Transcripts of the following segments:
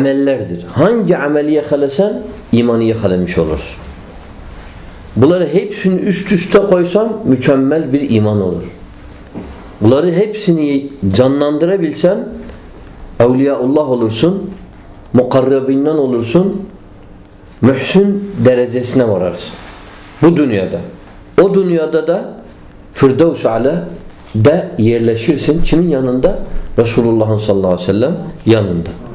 amellerdir. Hangi ameli yakalasan imanı yakalamış olursun. Bunları hepsini üst üste koysan mükemmel bir iman olur. Bunları hepsini canlandırabilsen Evliyaullah olursun, mukarrabinden olursun, mühsün derecesine vararsın. Bu dünyada. O dünyada da Firdevs ale de yerleşirsin. Kimin yanında? Resulullah'ın sallallahu aleyhi ve sellem yanında.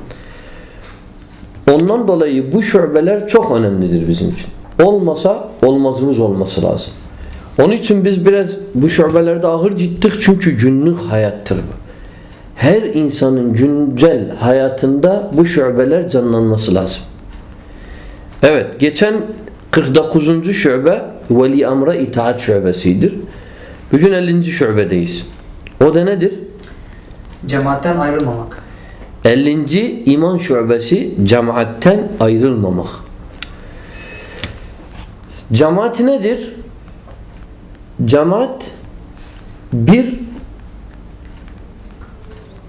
Ondan dolayı bu şubeler çok önemlidir bizim için. Olmasa olmazımız olması lazım. Onun için biz biraz bu şubelerde ahır gittik çünkü günlük hayattır bu. Her insanın güncel hayatında bu şubeler canlanması lazım. Evet, geçen 49. şube veli amra itaat şubesidir. Bugün 50. şubedeyiz. O da nedir? Cemaatten ayrılmamak. 50. iman şubesi cemaatten ayrılmamak. Cemaat nedir? Cemaat bir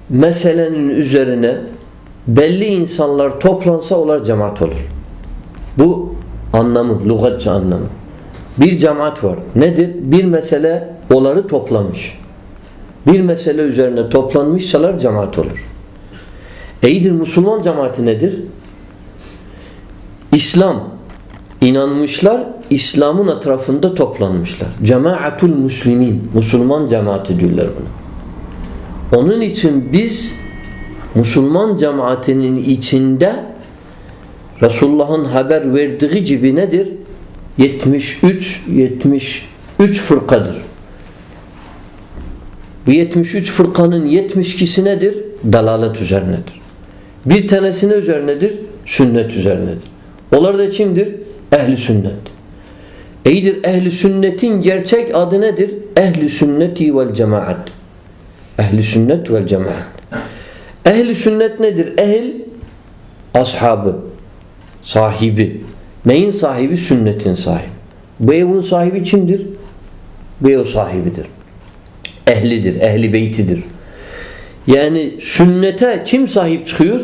meselenin üzerine belli insanlar toplansa onlar cemaat olur. Bu anlamı, lügatça anlamı. Bir cemaat var. Nedir? Bir mesele onları toplamış. Bir mesele üzerine toplanmışsalar cemaat olur. İyidir Müslüman cemaati nedir? İslam inanmışlar, İslam'ın etrafında toplanmışlar. Cemaatul Müslümin, Müslüman cemaati diyorlar buna. Onun için biz Müslüman cemaatinin içinde Resulullah'ın haber verdiği gibi nedir? 73 73 fırkadır. Bu 73 fırkanın 72'si nedir? Dalalet üzerinedir. Bir tanesine üzerinedir? Sünnet üzerinedir. Onlar da kimdir? Ehli sünnet. İyidir ehli sünnetin gerçek adı nedir? Ehli sünneti vel cemaat. Ehli sünnet vel cemaat. Ehli sünnet nedir? Ehl ashabı, sahibi. Neyin sahibi? Sünnetin sahibi. Bu evin sahibi kimdir? Bu ev sahibidir. Ehlidir, ehli beytidir. Yani sünnete kim sahip çıkıyor?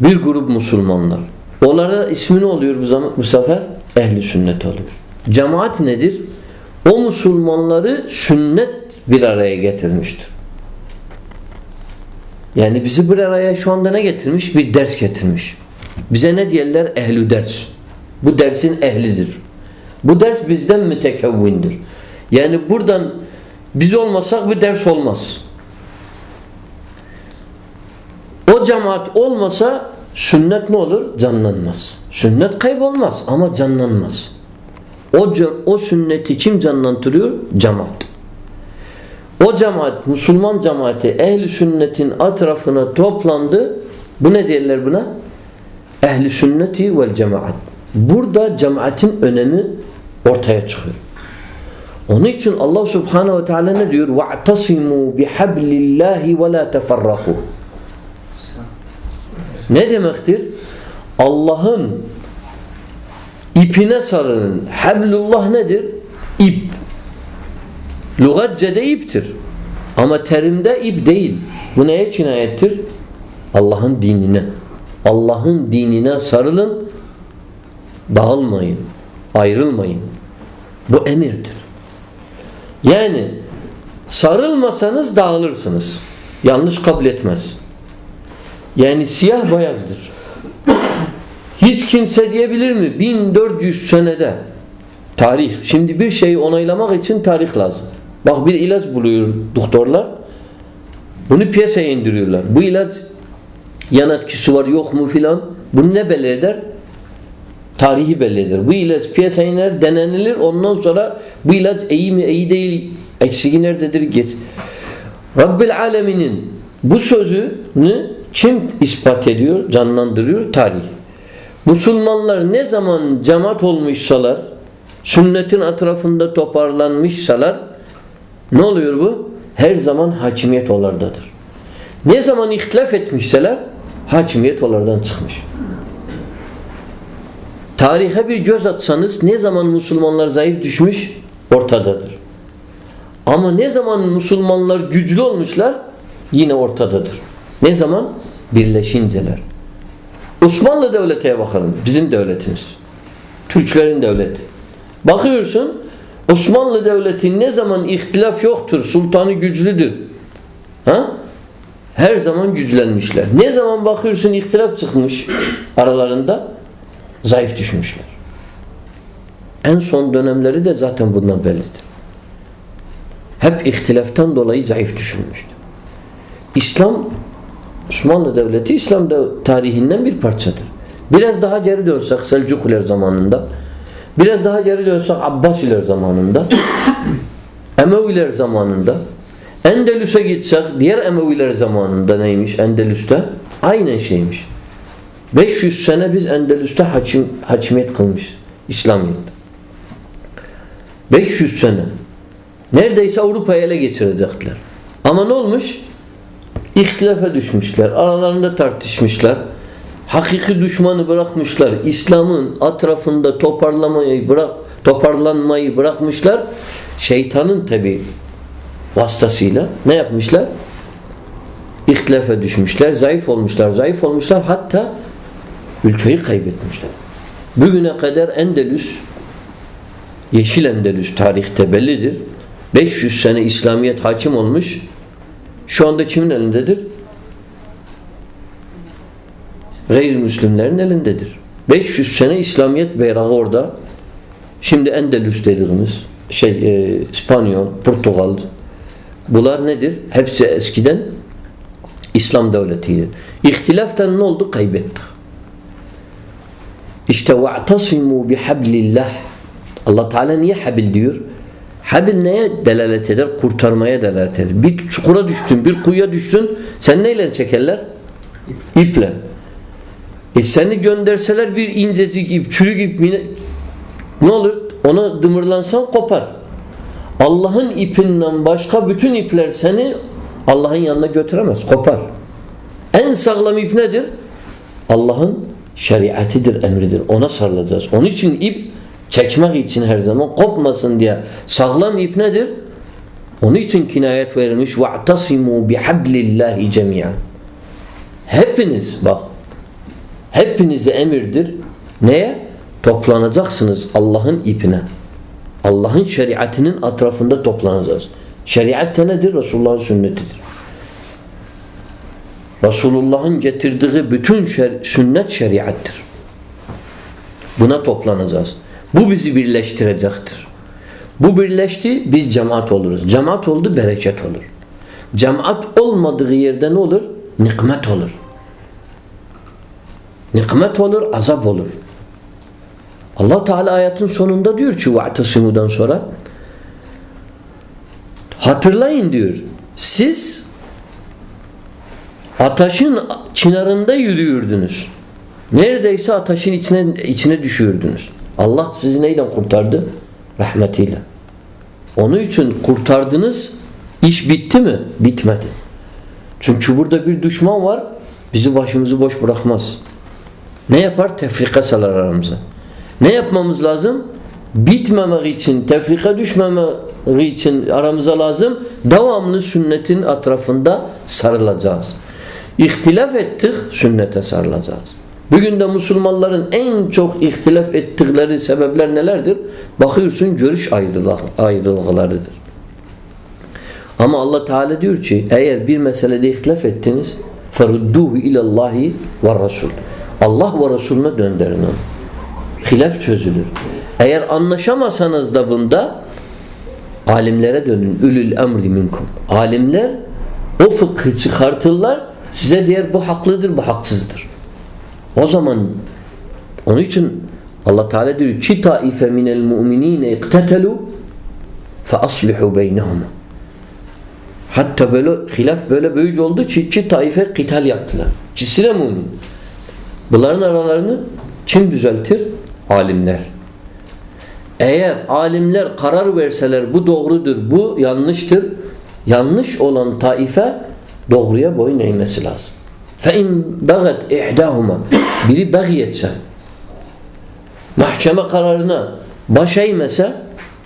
Bir grup Müslümanlar. Onlara ismi ne oluyor bu zaman bu sefer? Ehli sünnet oluyor. Cemaat nedir? O Müslümanları sünnet bir araya getirmiştir. Yani bizi bir araya şu anda ne getirmiş? Bir ders getirmiş. Bize ne diyorlar? Ehlü ders. Bu dersin ehlidir. Bu ders bizden mütekevvindir. Yani buradan biz olmasak bir ders olmaz. O cemaat olmasa sünnet ne olur? Canlanmaz. Sünnet kaybolmaz ama canlanmaz. O, o sünneti kim canlandırıyor? Cemaat. O cemaat, Müslüman cemaati ehli sünnetin etrafına toplandı. Bu ne derler buna? Ehli sünneti vel cemaat. Burada cemaatin önemi ortaya çıkıyor. Onun için Allah Subhanahu ve Teala ne diyor? وَاَعْتَصِمُوا بِحَبْلِ اللّٰهِ وَلَا تَفَرَّقُوا Ne demektir? Allah'ın ipine sarılın. Hablullah nedir? İp. Lugatce'de iptir. Ama terimde ip değil. Bu neye cinayettir? Allah'ın dinine. Allah'ın dinine sarılın. Dağılmayın. Ayrılmayın. Bu emirdir. Yani sarılmasanız dağılırsınız. Yanlış kabul etmez. Yani siyah beyazdır. Hiç kimse diyebilir mi? 1400 senede tarih. Şimdi bir şeyi onaylamak için tarih lazım. Bak bir ilaç buluyor doktorlar. Bunu piyasaya indiriyorlar. Bu ilaç yan etkisi var yok mu filan. Bunu ne belli eder? Tarihi belli eder. Bu ilaç piyasaya iner, denenilir. Ondan sonra bu ilaç iyi mi, iyi değil, eksiki nerededir? Geç. Rabbil Alemin'in bu sözünü kim ispat ediyor, canlandırıyor? Tarih. Musulmanlar ne zaman cemaat olmuşsalar, sünnetin etrafında toparlanmışsalar ne oluyor bu? Her zaman hakimiyet onlardadır. Ne zaman ihtilaf etmişseler hakimiyet onlardan çıkmış. Tarihe bir göz atsanız ne zaman Müslümanlar zayıf düşmüş? Ortadadır. Ama ne zaman Müslümanlar güçlü olmuşlar? Yine ortadadır. Ne zaman? birleşinceler. Osmanlı devletine bakalım. Bizim devletimiz. Türklerin devleti. Bakıyorsun Osmanlı devleti ne zaman ihtilaf yoktur, sultanı güçlüdür. Ha? Her zaman güçlenmişler. Ne zaman bakıyorsun ihtilaf çıkmış aralarında zayıf düşmüşler. En son dönemleri de zaten bundan bellidir. Hep ihtilaftan dolayı zayıf düşülmüştür. İslam Osmanlı Devleti İslam tarihinden bir parçadır. Biraz daha geri dönsek Selçuklular zamanında biraz daha geri dönsek Abbasiler zamanında Emeviler zamanında Endelüs'e gitsek diğer Emeviler zamanında neymiş Endelüs'te? Aynen şeymiş. 500 sene biz Endelüs'te hakim, hakimiyet kılmış İslamiyet'te. 500 sene. Neredeyse Avrupa'yı ele geçirecekler. Ama ne olmuş? İhtilafa düşmüşler. Aralarında tartışmışlar. Hakiki düşmanı bırakmışlar. İslam'ın etrafında toparlamayı bırak toparlanmayı bırakmışlar. Şeytanın tabi vasıtasıyla ne yapmışlar? İhtilafa düşmüşler. Zayıf olmuşlar. Zayıf olmuşlar. Hatta ülkeyi kaybetmişler. Bugüne kadar Endelüs Yeşil Endelüs tarihte bellidir. 500 sene İslamiyet hakim olmuş. Şu anda kimin elindedir? Gayrimüslimlerin elindedir. 500 sene İslamiyet bayrağı orada. Şimdi Endelüs dediğimiz şey e, İspanyol, Portugal bunlar nedir? Hepsi eskiden İslam devletiydi. İhtilaftan ne oldu? Kaybettik. İşte وَاَعْتَصِمُوا بِحَبْلِ اللّٰهِ Allah Teala niye habil diyor? Habil neye delalet eder? Kurtarmaya delalet eder. Bir çukura düştün, bir kuyuya düştün. Sen neyle çekerler? İple. E seni gönderseler bir incecik ip, çürük ip ne olur? Ona dımırlansan kopar. Allah'ın ipinden başka bütün ipler seni Allah'ın yanına götüremez. Kopar. En sağlam ip nedir? Allah'ın şeriatidir, emridir. Ona sarılacağız. Onun için ip çekmek için her zaman kopmasın diye sağlam ip nedir? Onun için kinayet verilmiş وَاَعْتَصِمُوا بِحَبْلِ اللّٰهِ جَمِيعًا Hepiniz bak hepinize emirdir. Neye? Toplanacaksınız Allah'ın ipine. Allah'ın şeriatinin etrafında toplanacağız. Şeriat nedir? Resulullah'ın sünnetidir. Resulullah'ın getirdiği bütün şer, sünnet şeriattir. Buna toplanacağız. Bu bizi birleştirecektir. Bu birleşti biz cemaat oluruz. Cemaat oldu bereket olur. Cemaat olmadığı yerde ne olur? Nikmet olur. Nikmet olur, azap olur. Allah Teala ayetin sonunda diyor ki Va'tasimu'dan sonra hatırlayın diyor. Siz ateşin çınarında yürüyordunuz. Neredeyse ateşin içine, içine düşüyordunuz. Allah sizi neyden kurtardı? Rahmetiyle. Onun için kurtardınız. İş bitti mi? Bitmedi. Çünkü burada bir düşman var. Bizi başımızı boş bırakmaz. Ne yapar? Tefrika salar aramıza. Ne yapmamız lazım? Bitmemek için, tefrika düşmemek için aramıza lazım. Devamlı sünnetin etrafında sarılacağız. İhtilaf ettik, sünnete sarılacağız. Bugün de Müslümanların en çok ihtilaf ettikleri sebepler nelerdir? Bakıyorsun görüş ayrılıklarıdır. Ama Allah Teala diyor ki eğer bir meselede ihtilaf ettiniz ferudduhu ilallahi ve rasul. Allah ve Resulüne döndürün onu. Hilaf çözülür. Eğer anlaşamasanız da bunda alimlere dönün. Ülül emri minkum. Alimler o fıkhı çıkartırlar. Size diğer bu haklıdır, bu haksızdır. O zaman onun için Allah Teala diyor ki taife minel mu'minine iktetelu fe aslihu beynehum. Hatta böyle hilaf böyle büyük oldu ki iki taife kital yaptılar. İkisi de mümin. Bunların aralarını kim düzeltir? Alimler. Eğer alimler karar verseler bu doğrudur, bu yanlıştır. Yanlış olan taife doğruya boyun eğmesi lazım. فَاِنْ بَغَتْ اِحْدَاهُمَا Biri beği etse, mahkeme kararına baş eğmese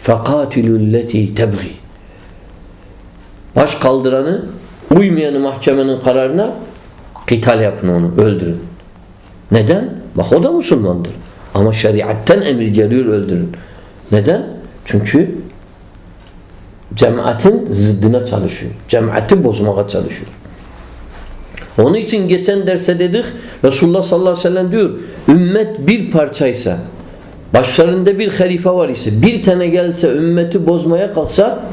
فَقَاتِلُوا الَّتِي تَبْغِي Baş kaldıranı, uymayanı mahkemenin kararına Kital yapın onu, öldürün. Neden? Bak o da Müslümandır. Ama şeriatten emir geliyor öldürün. Neden? Çünkü cemaatin zıddına çalışıyor. Cemaati bozmaya çalışıyor. Onun için geçen derse dedik Resulullah sallallahu aleyhi ve sellem diyor ümmet bir parçaysa başlarında bir halife var ise bir tane gelse ümmeti bozmaya kalksa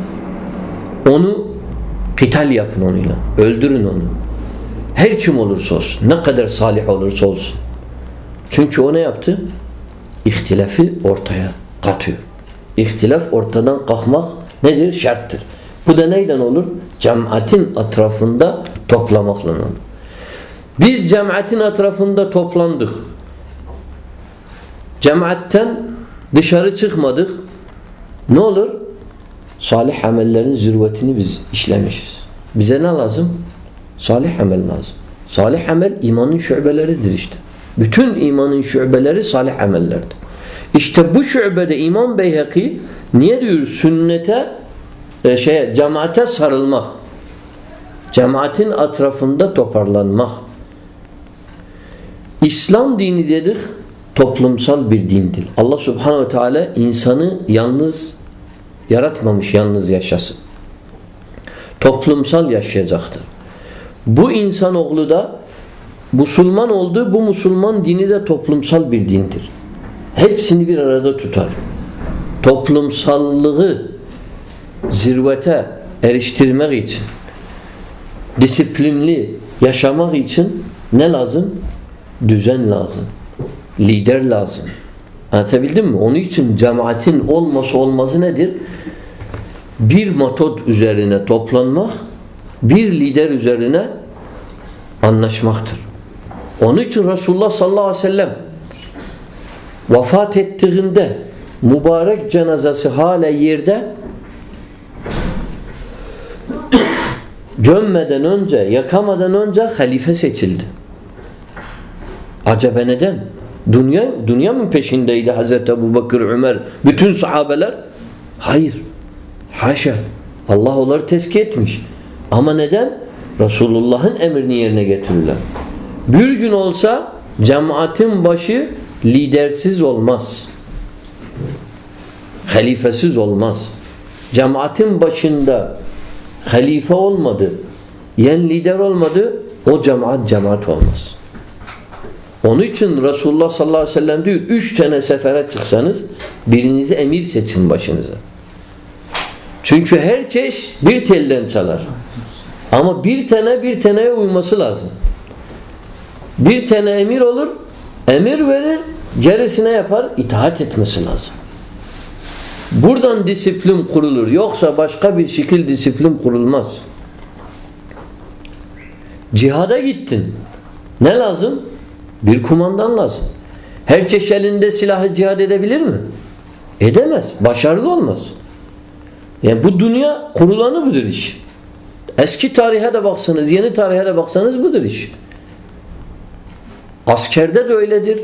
onu kital yapın onunla. Öldürün onu. Her kim olursa olsun. Ne kadar salih olursa olsun. Çünkü o ne yaptı? İhtilafı ortaya katıyor. İhtilaf ortadan kalkmak nedir? Şarttır. Bu da neyden olur? Cemaatin etrafında toplamakla olur. Biz cemaatin etrafında toplandık. Cemaatten dışarı çıkmadık. Ne olur? Salih amellerin zirvetini biz işlemişiz. Bize ne lazım? Salih amel lazım. Salih amel imanın şubeleridir işte. Bütün imanın şubeleri salih amellerdir. İşte bu şubede İmam Beyhaki niye diyor sünnete e, şeye cemaate sarılmak. Cemaatin etrafında toparlanmak. İslam dini dedik toplumsal bir dindir. Allah Subhanahu ve Teala insanı yalnız yaratmamış yalnız yaşasın. Toplumsal yaşayacaktır. Bu insanoğlu da Müslüman oldu. Bu Müslüman dini de toplumsal bir dindir. Hepsini bir arada tutar. Toplumsallığı zirvete eriştirmek için disiplinli yaşamak için ne lazım? Düzen lazım. Lider lazım. Anlatabildim mi? Onun için cemaatin olması olmazı nedir? Bir metod üzerine toplanmak, bir lider üzerine anlaşmaktır. Onun için Resulullah sallallahu aleyhi ve sellem vefat ettiğinde mübarek cenazesi hala yerde gömmeden önce, yakamadan önce halife seçildi. Acaba neden? Dünya, dünya mı peşindeydi Hazreti Ebu Bakır, Ömer, bütün sahabeler? Hayır. Haşa. Allah onları tezkiye etmiş. Ama neden? Resulullah'ın emrini yerine getirirler. Bir gün olsa cemaatin başı lidersiz olmaz. Halifesiz olmaz. Cemaatin başında halife olmadı, yen lider olmadı, o cemaat cemaat olmaz. Onun için Resulullah sallallahu aleyhi ve sellem diyor, üç tane sefere çıksanız birinizi emir seçin başınıza. Çünkü her çeş bir telden çalar. Ama bir tane bir taneye uyması lazım. Bir tane emir olur, emir verir, gerisine yapar, itaat etmesi lazım. Buradan disiplin kurulur. Yoksa başka bir şekil disiplin kurulmaz. Cihada gittin. Ne lazım? Bir kumandan lazım. Herkes elinde silahı cihad edebilir mi? Edemez. Başarılı olmaz. Yani bu dünya kurulanı budur iş. Eski tarihe de baksanız, yeni tarihe de baksanız budur iş. Askerde de öyledir.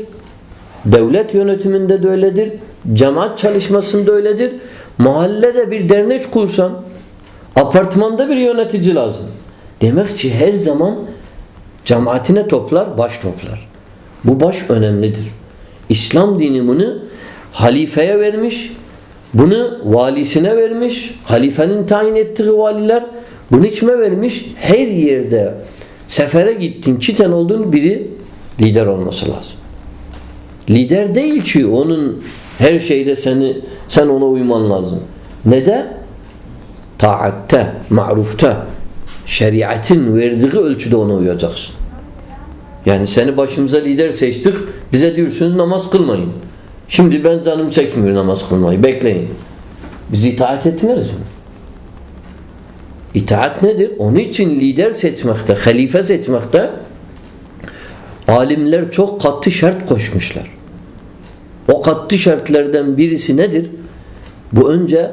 Devlet yönetiminde de öyledir. Cemaat çalışmasında öyledir. Mahallede bir dernek kursan, apartmanda bir yönetici lazım. Demek ki her zaman cemaatine toplar, baş toplar. Bu baş önemlidir. İslam dini bunu halifeye vermiş, bunu valisine vermiş, halifenin tayin ettiği valiler bunu içme vermiş. Her yerde sefere gittin, çiten olduğun biri lider olması lazım. Lider değil ki onun her şeyde seni sen ona uyman lazım. Ne de? Taatte, marufta, şeriatin verdiği ölçüde ona uyacaksın. Yani seni başımıza lider seçtik, bize diyorsunuz namaz kılmayın. Şimdi ben canım çekmiyor namaz kılmayı, bekleyin. Biz itaat etmeriz mi? İtaat nedir? Onun için lider seçmekte, halife seçmekte alimler çok katı şart koşmuşlar. O katı şartlardan birisi nedir? Bu önce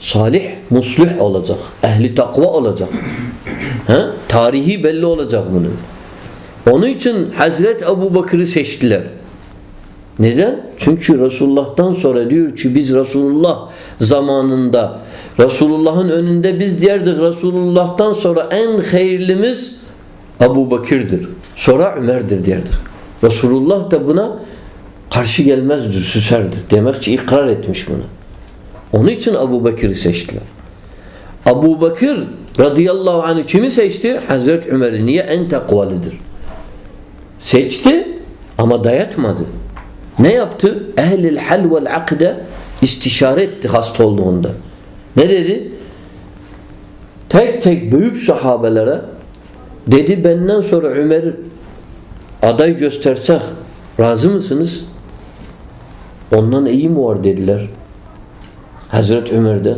salih, muslih olacak. Ehli takva olacak. Ha? Tarihi belli olacak bunun. Onun için Hazret Ebu Bakır'ı seçtiler. Neden? Çünkü Resulullah'tan sonra diyor ki biz Resulullah zamanında Resulullah'ın önünde biz diyerdik Resulullah'tan sonra en hayırlımız Abu Bakır'dır. Sonra Ömer'dir derdik. Resulullah da buna karşı gelmezdir, süserdir. Demek ki ikrar etmiş buna. Onun için Abu Bakır'ı seçtiler. Abu Bakır radıyallahu anh kimi seçti? Hazreti Ömer'i. Niye? En takvalıdır. Seçti ama dayatmadı. Ne yaptı? Ehlil hal vel akde istişare etti hasta olduğunda. Ne dedi? Tek tek büyük sahabelere dedi benden sonra Ömer aday göstersek razı mısınız? Ondan iyi mi var dediler. Hazreti Ömer'de.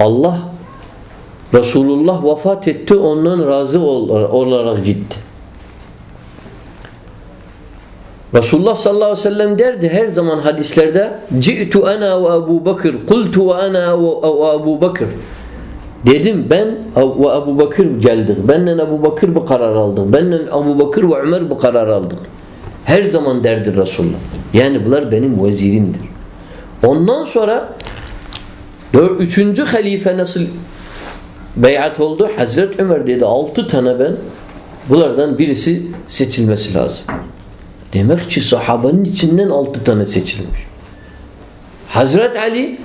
Allah Resulullah vefat etti ondan razı olarak gitti. Resulullah sallallahu aleyhi ve sellem derdi her zaman hadislerde Ci'tu ana ve Ebu Bakır Kultu ve ana ve Ebu Bakır Dedim ben ve Ebu Bakır geldik. Benden Ebu Bakır bu karar aldık. Benden Ebu Bakır ve Ömer bu karar aldık. Her zaman derdi Resulullah. Yani bunlar benim vezirimdir. Ondan sonra üçüncü halife nasıl beyat oldu? Hazreti Ömer dedi altı tane ben bunlardan birisi seçilmesi lazım. Demek ki sahabanın içinden altı tane seçilmiş. Hazret Ali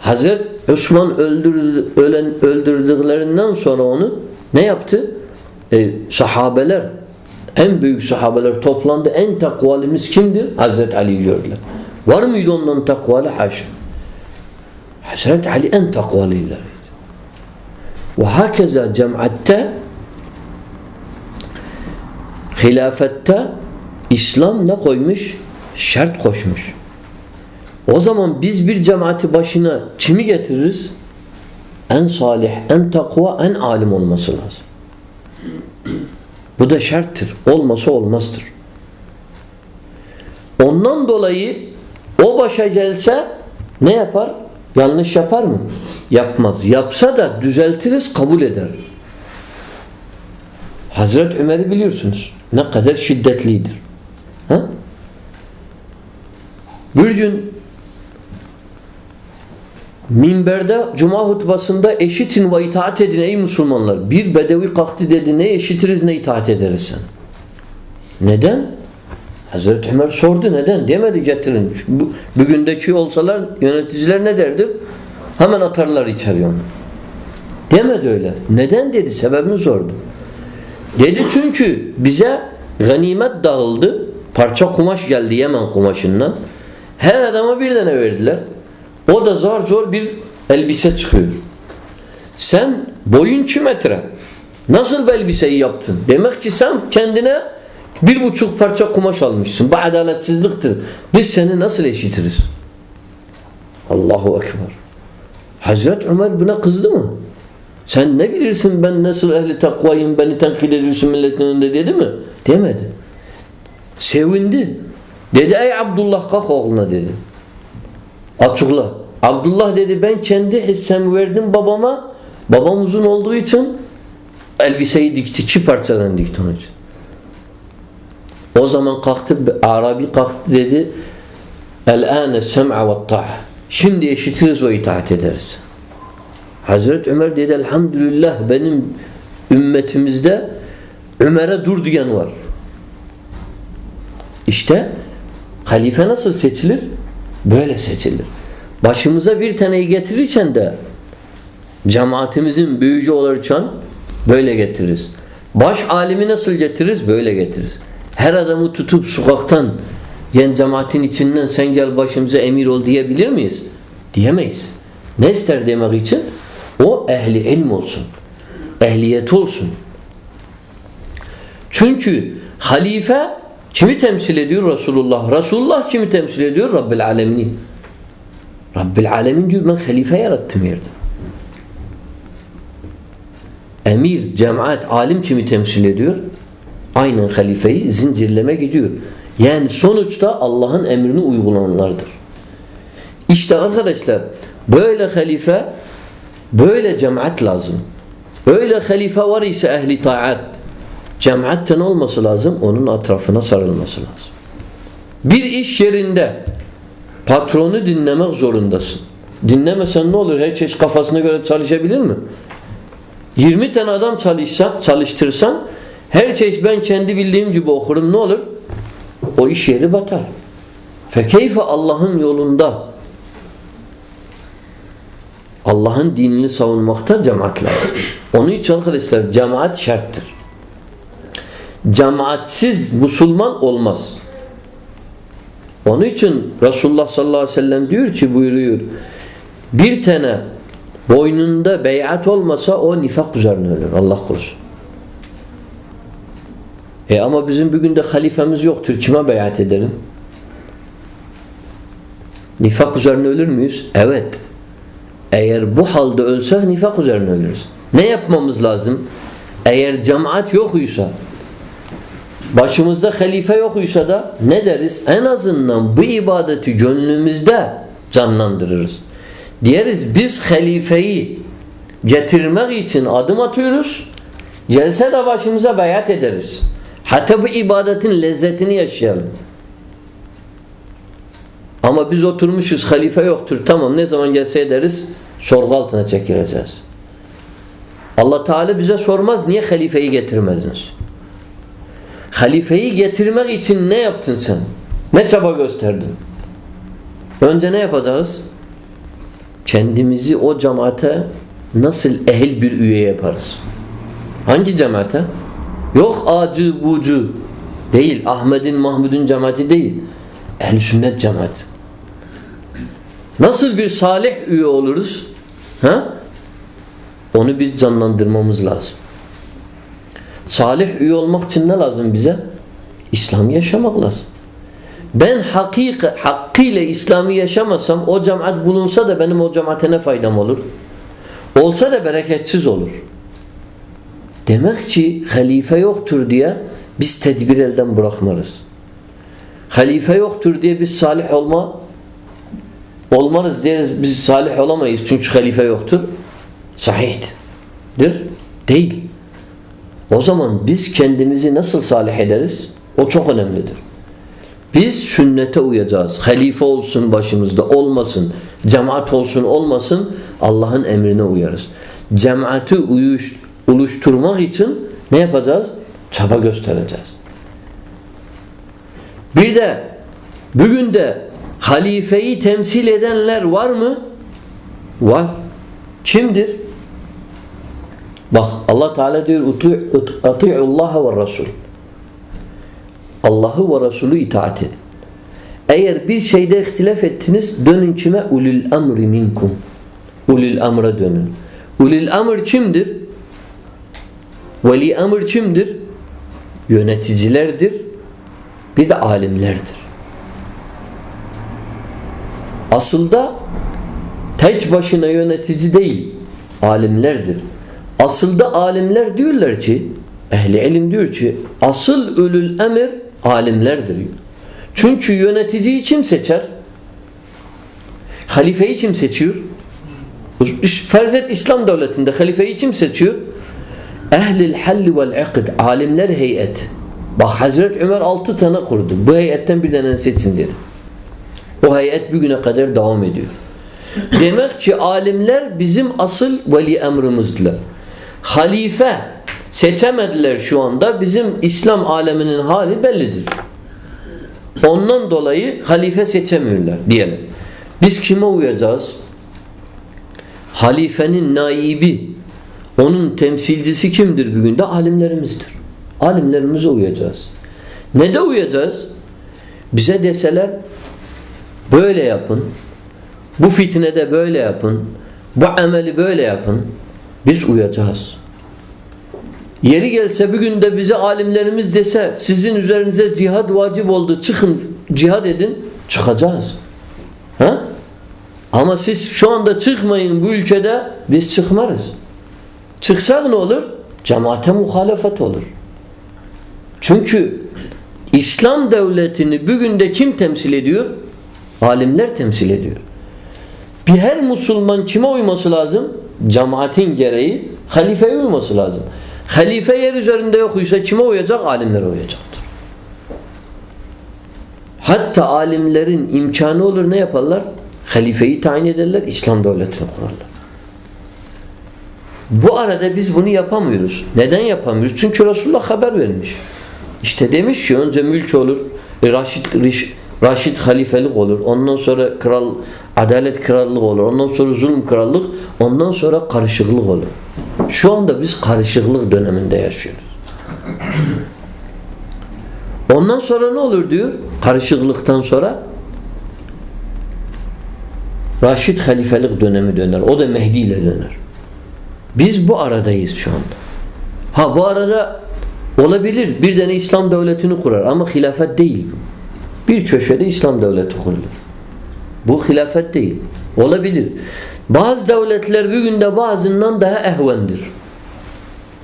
Hazret Osman öldürdü, ölen, öldürdüklerinden sonra onu ne yaptı? E, sahabeler en büyük sahabeler toplandı. En takvalimiz kimdir? Hazret Ali'yi gördüler. Var mıydı ondan takvalı? Haşa. Hazret Ali en takvalıydı. Ve hakeza cematte hilafette İslam ne koymuş? Şart koşmuş. O zaman biz bir cemaati başına kimi getiririz? En salih, en takva, en alim olması lazım. Bu da şarttır. Olmasa olmazdır. Ondan dolayı o başa gelse ne yapar? Yanlış yapar mı? Yapmaz. Yapsa da düzeltiriz, kabul eder. Hazret Ömer'i biliyorsunuz. Ne kadar şiddetlidir. Ha? Bir gün minberde cuma hutbasında eşitin ve itaat edin ey Müslümanlar. Bir bedevi kalktı dedi ne eşitiriz ne itaat ederiz sen. Neden? Hazreti Ömer sordu neden? Demedi getirin. Bu, bugündeki olsalar yöneticiler ne derdi? Hemen atarlar içeri onu. Demedi öyle. Neden dedi? Sebebini sordu. Dedi çünkü bize ganimet dağıldı. Parça kumaş geldi Yemen kumaşından. Her adama bir tane verdiler. O da zor zor bir elbise çıkıyor. Sen boyun 2 metre. Nasıl bu elbiseyi yaptın? Demek ki sen kendine bir buçuk parça kumaş almışsın. Bu adaletsizliktir. Biz seni nasıl eşitiriz? Allahu Ekber. Hazret Ömer buna kızdı mı? Sen ne bilirsin ben nasıl ehli takvayım beni tenkit ediyorsun milletin önünde dedi mi? Demedi. Sevindi. Dedi ey Abdullah kalk oğluna dedi. Açıkla. Abdullah dedi ben kendi hissemi verdim babama. Babam uzun olduğu için elbiseyi dikti. iki parçadan dikti onun için. O zaman kalktı Arabi kalktı dedi El-âne sem'a ve ta'a Şimdi eşitiriz o itaat ederiz. Hazreti Ömer dedi elhamdülillah benim ümmetimizde Ömer'e dur diyen var. İşte halife nasıl seçilir? Böyle seçilir. Başımıza bir taneyi getirirken de cemaatimizin büyücü olurken böyle getiririz. Baş alimi nasıl getiririz? Böyle getiririz. Her adamı tutup sokaktan yani cemaatin içinden sen gel başımıza emir ol diyebilir miyiz? Diyemeyiz. Ne ister demek için? O ehli ilm olsun. Ehliyet olsun. Çünkü halife kimi temsil ediyor? Resulullah. Resulullah kimi temsil ediyor? Rabbil alemini. Rabbil alemin diyor ben halife yarattım yerde. Emir, cemaat, alim kimi temsil ediyor? Aynen halifeyi zincirleme gidiyor. Yani sonuçta Allah'ın emrini uygulananlardır. İşte arkadaşlar böyle halife böyle cemaat lazım. Öyle halife var ise ehli taat cemaatten olması lazım onun etrafına sarılması lazım. Bir iş yerinde patronu dinlemek zorundasın. Dinlemesen ne olur? Her şey kafasına göre çalışabilir mi? 20 tane adam çalışsan, çalıştırsan Her çeşit ben kendi bildiğim gibi okurum ne olur? O iş yeri batar. Fekeyfe Allah'ın yolunda Allah'ın dinini savunmakta cemaat lazım. Onun için arkadaşlar cemaat şarttır. Cemaatsiz Müslüman olmaz. Onun için Resulullah sallallahu aleyhi ve sellem diyor ki buyuruyor bir tane boynunda beyat olmasa o nifak üzerine ölür. Allah korusun. E ama bizim bugün de halifemiz yoktur. Kime beyat edelim? Nifak üzerine ölür müyüz? Evet. Eğer bu halde ölsek nifak üzerine ölürüz. Ne yapmamız lazım? Eğer cemaat yokuysa başımızda halife yokuysa da ne deriz? En azından bu ibadeti gönlümüzde canlandırırız. Diyeriz biz halifeyi getirmek için adım atıyoruz. Gelse de başımıza beyat ederiz. Hatta bu ibadetin lezzetini yaşayalım. Ama biz oturmuşuz halife yoktur. Tamam ne zaman gelse ederiz sorgu altına çekileceğiz. Allah Teala bize sormaz niye halifeyi getirmediniz? Halifeyi getirmek için ne yaptın sen? Ne çaba gösterdin? Önce ne yapacağız? Kendimizi o cemaate nasıl ehil bir üye yaparız? Hangi cemaate? Yok acı bucu değil. Ahmet'in Mahmud'un cemaati değil. Ehl-i sünnet cemaati. Nasıl bir salih üye oluruz? Ha? Onu biz canlandırmamız lazım. Salih üye olmak için ne lazım bize? İslam yaşamak lazım. Ben hakik, hakkıyla İslam'ı yaşamasam o cemaat bulunsa da benim o cemaate ne faydam olur? Olsa da bereketsiz olur. Demek ki halife yoktur diye biz tedbir elden bırakmarız. Halife yoktur diye biz salih olma olmarız deriz biz salih olamayız çünkü halife yoktur. Sahihtir. Değil. O zaman biz kendimizi nasıl salih ederiz? O çok önemlidir. Biz sünnete uyacağız. Halife olsun başımızda olmasın. Cemaat olsun olmasın Allah'ın emrine uyarız. Cemaati uyuş, oluşturmak için ne yapacağız? Çaba göstereceğiz. Bir de bugün de halifeyi temsil edenler var mı? Var. Kimdir? Bak Allah Teala diyor Allah ve Resul. Allah'ı ve Resulü itaat edin. Eğer bir şeyde ihtilaf ettiniz dönün kime? Ulul emri minkum. Ulul emre dönün. Ulul emr kimdir? Veli emir kimdir? Yöneticilerdir. Bir de alimlerdir. Aslında tek başına yönetici değil, alimlerdir. Aslında alimler diyorlar ki, ehli ilim diyor ki, asıl ölül emir alimlerdir. Çünkü yöneticiyi kim seçer? Halifeyi kim seçiyor? Ferzet İslam devletinde halifeyi kim seçiyor? Ehlil halli vel akd alimler heyet. Bak Hazret Ömer altı tane kurdu. Bu heyetten bir tane seçin dedi. O heyet bugüne kadar devam ediyor. Demek ki alimler bizim asıl veli emrimizdir. Halife seçemediler şu anda. Bizim İslam aleminin hali bellidir. Ondan dolayı halife seçemiyorlar diyelim. Biz kime uyacağız? Halifenin naibi onun temsilcisi kimdir bugün de? Alimlerimizdir. Alimlerimize uyacağız. Ne de uyacağız? Bize deseler böyle yapın. Bu fitnede böyle yapın. Bu ameli böyle yapın. Biz uyacağız. Yeri gelse bugün de bize alimlerimiz dese sizin üzerinize cihad vacip oldu çıkın cihad edin çıkacağız. Ha? Ama siz şu anda çıkmayın bu ülkede biz çıkmarız. Çıksak ne olur? Cemaate muhalefet olur. Çünkü İslam devletini bugün de kim temsil ediyor? Alimler temsil ediyor. Bir her Müslüman kime uyması lazım? Cemaatin gereği halifeye uyması lazım. Halife yer üzerinde yokuysa kime uyacak? Alimlere uyacaktır. Hatta alimlerin imkanı olur ne yaparlar? Halifeyi tayin ederler, İslam devletini kurarlar. Bu arada biz bunu yapamıyoruz. Neden yapamıyoruz? Çünkü Resulullah haber vermiş. İşte demiş ki önce mülk olur, Raşid, Raşid halifelik olur, ondan sonra kral, adalet krallık olur, ondan sonra zulüm krallık, ondan sonra karışıklık olur. Şu anda biz karışıklık döneminde yaşıyoruz. Ondan sonra ne olur diyor? Karışıklıktan sonra Raşid halifelik dönemi döner. O da Mehdi ile döner. Biz bu aradayız şu anda. Ha bu arada olabilir. Bir tane İslam devletini kurar ama hilafet değil. Bir köşede İslam devleti kurulur. Bu hilafet değil. Olabilir. Bazı devletler bir günde bazından daha ehvendir.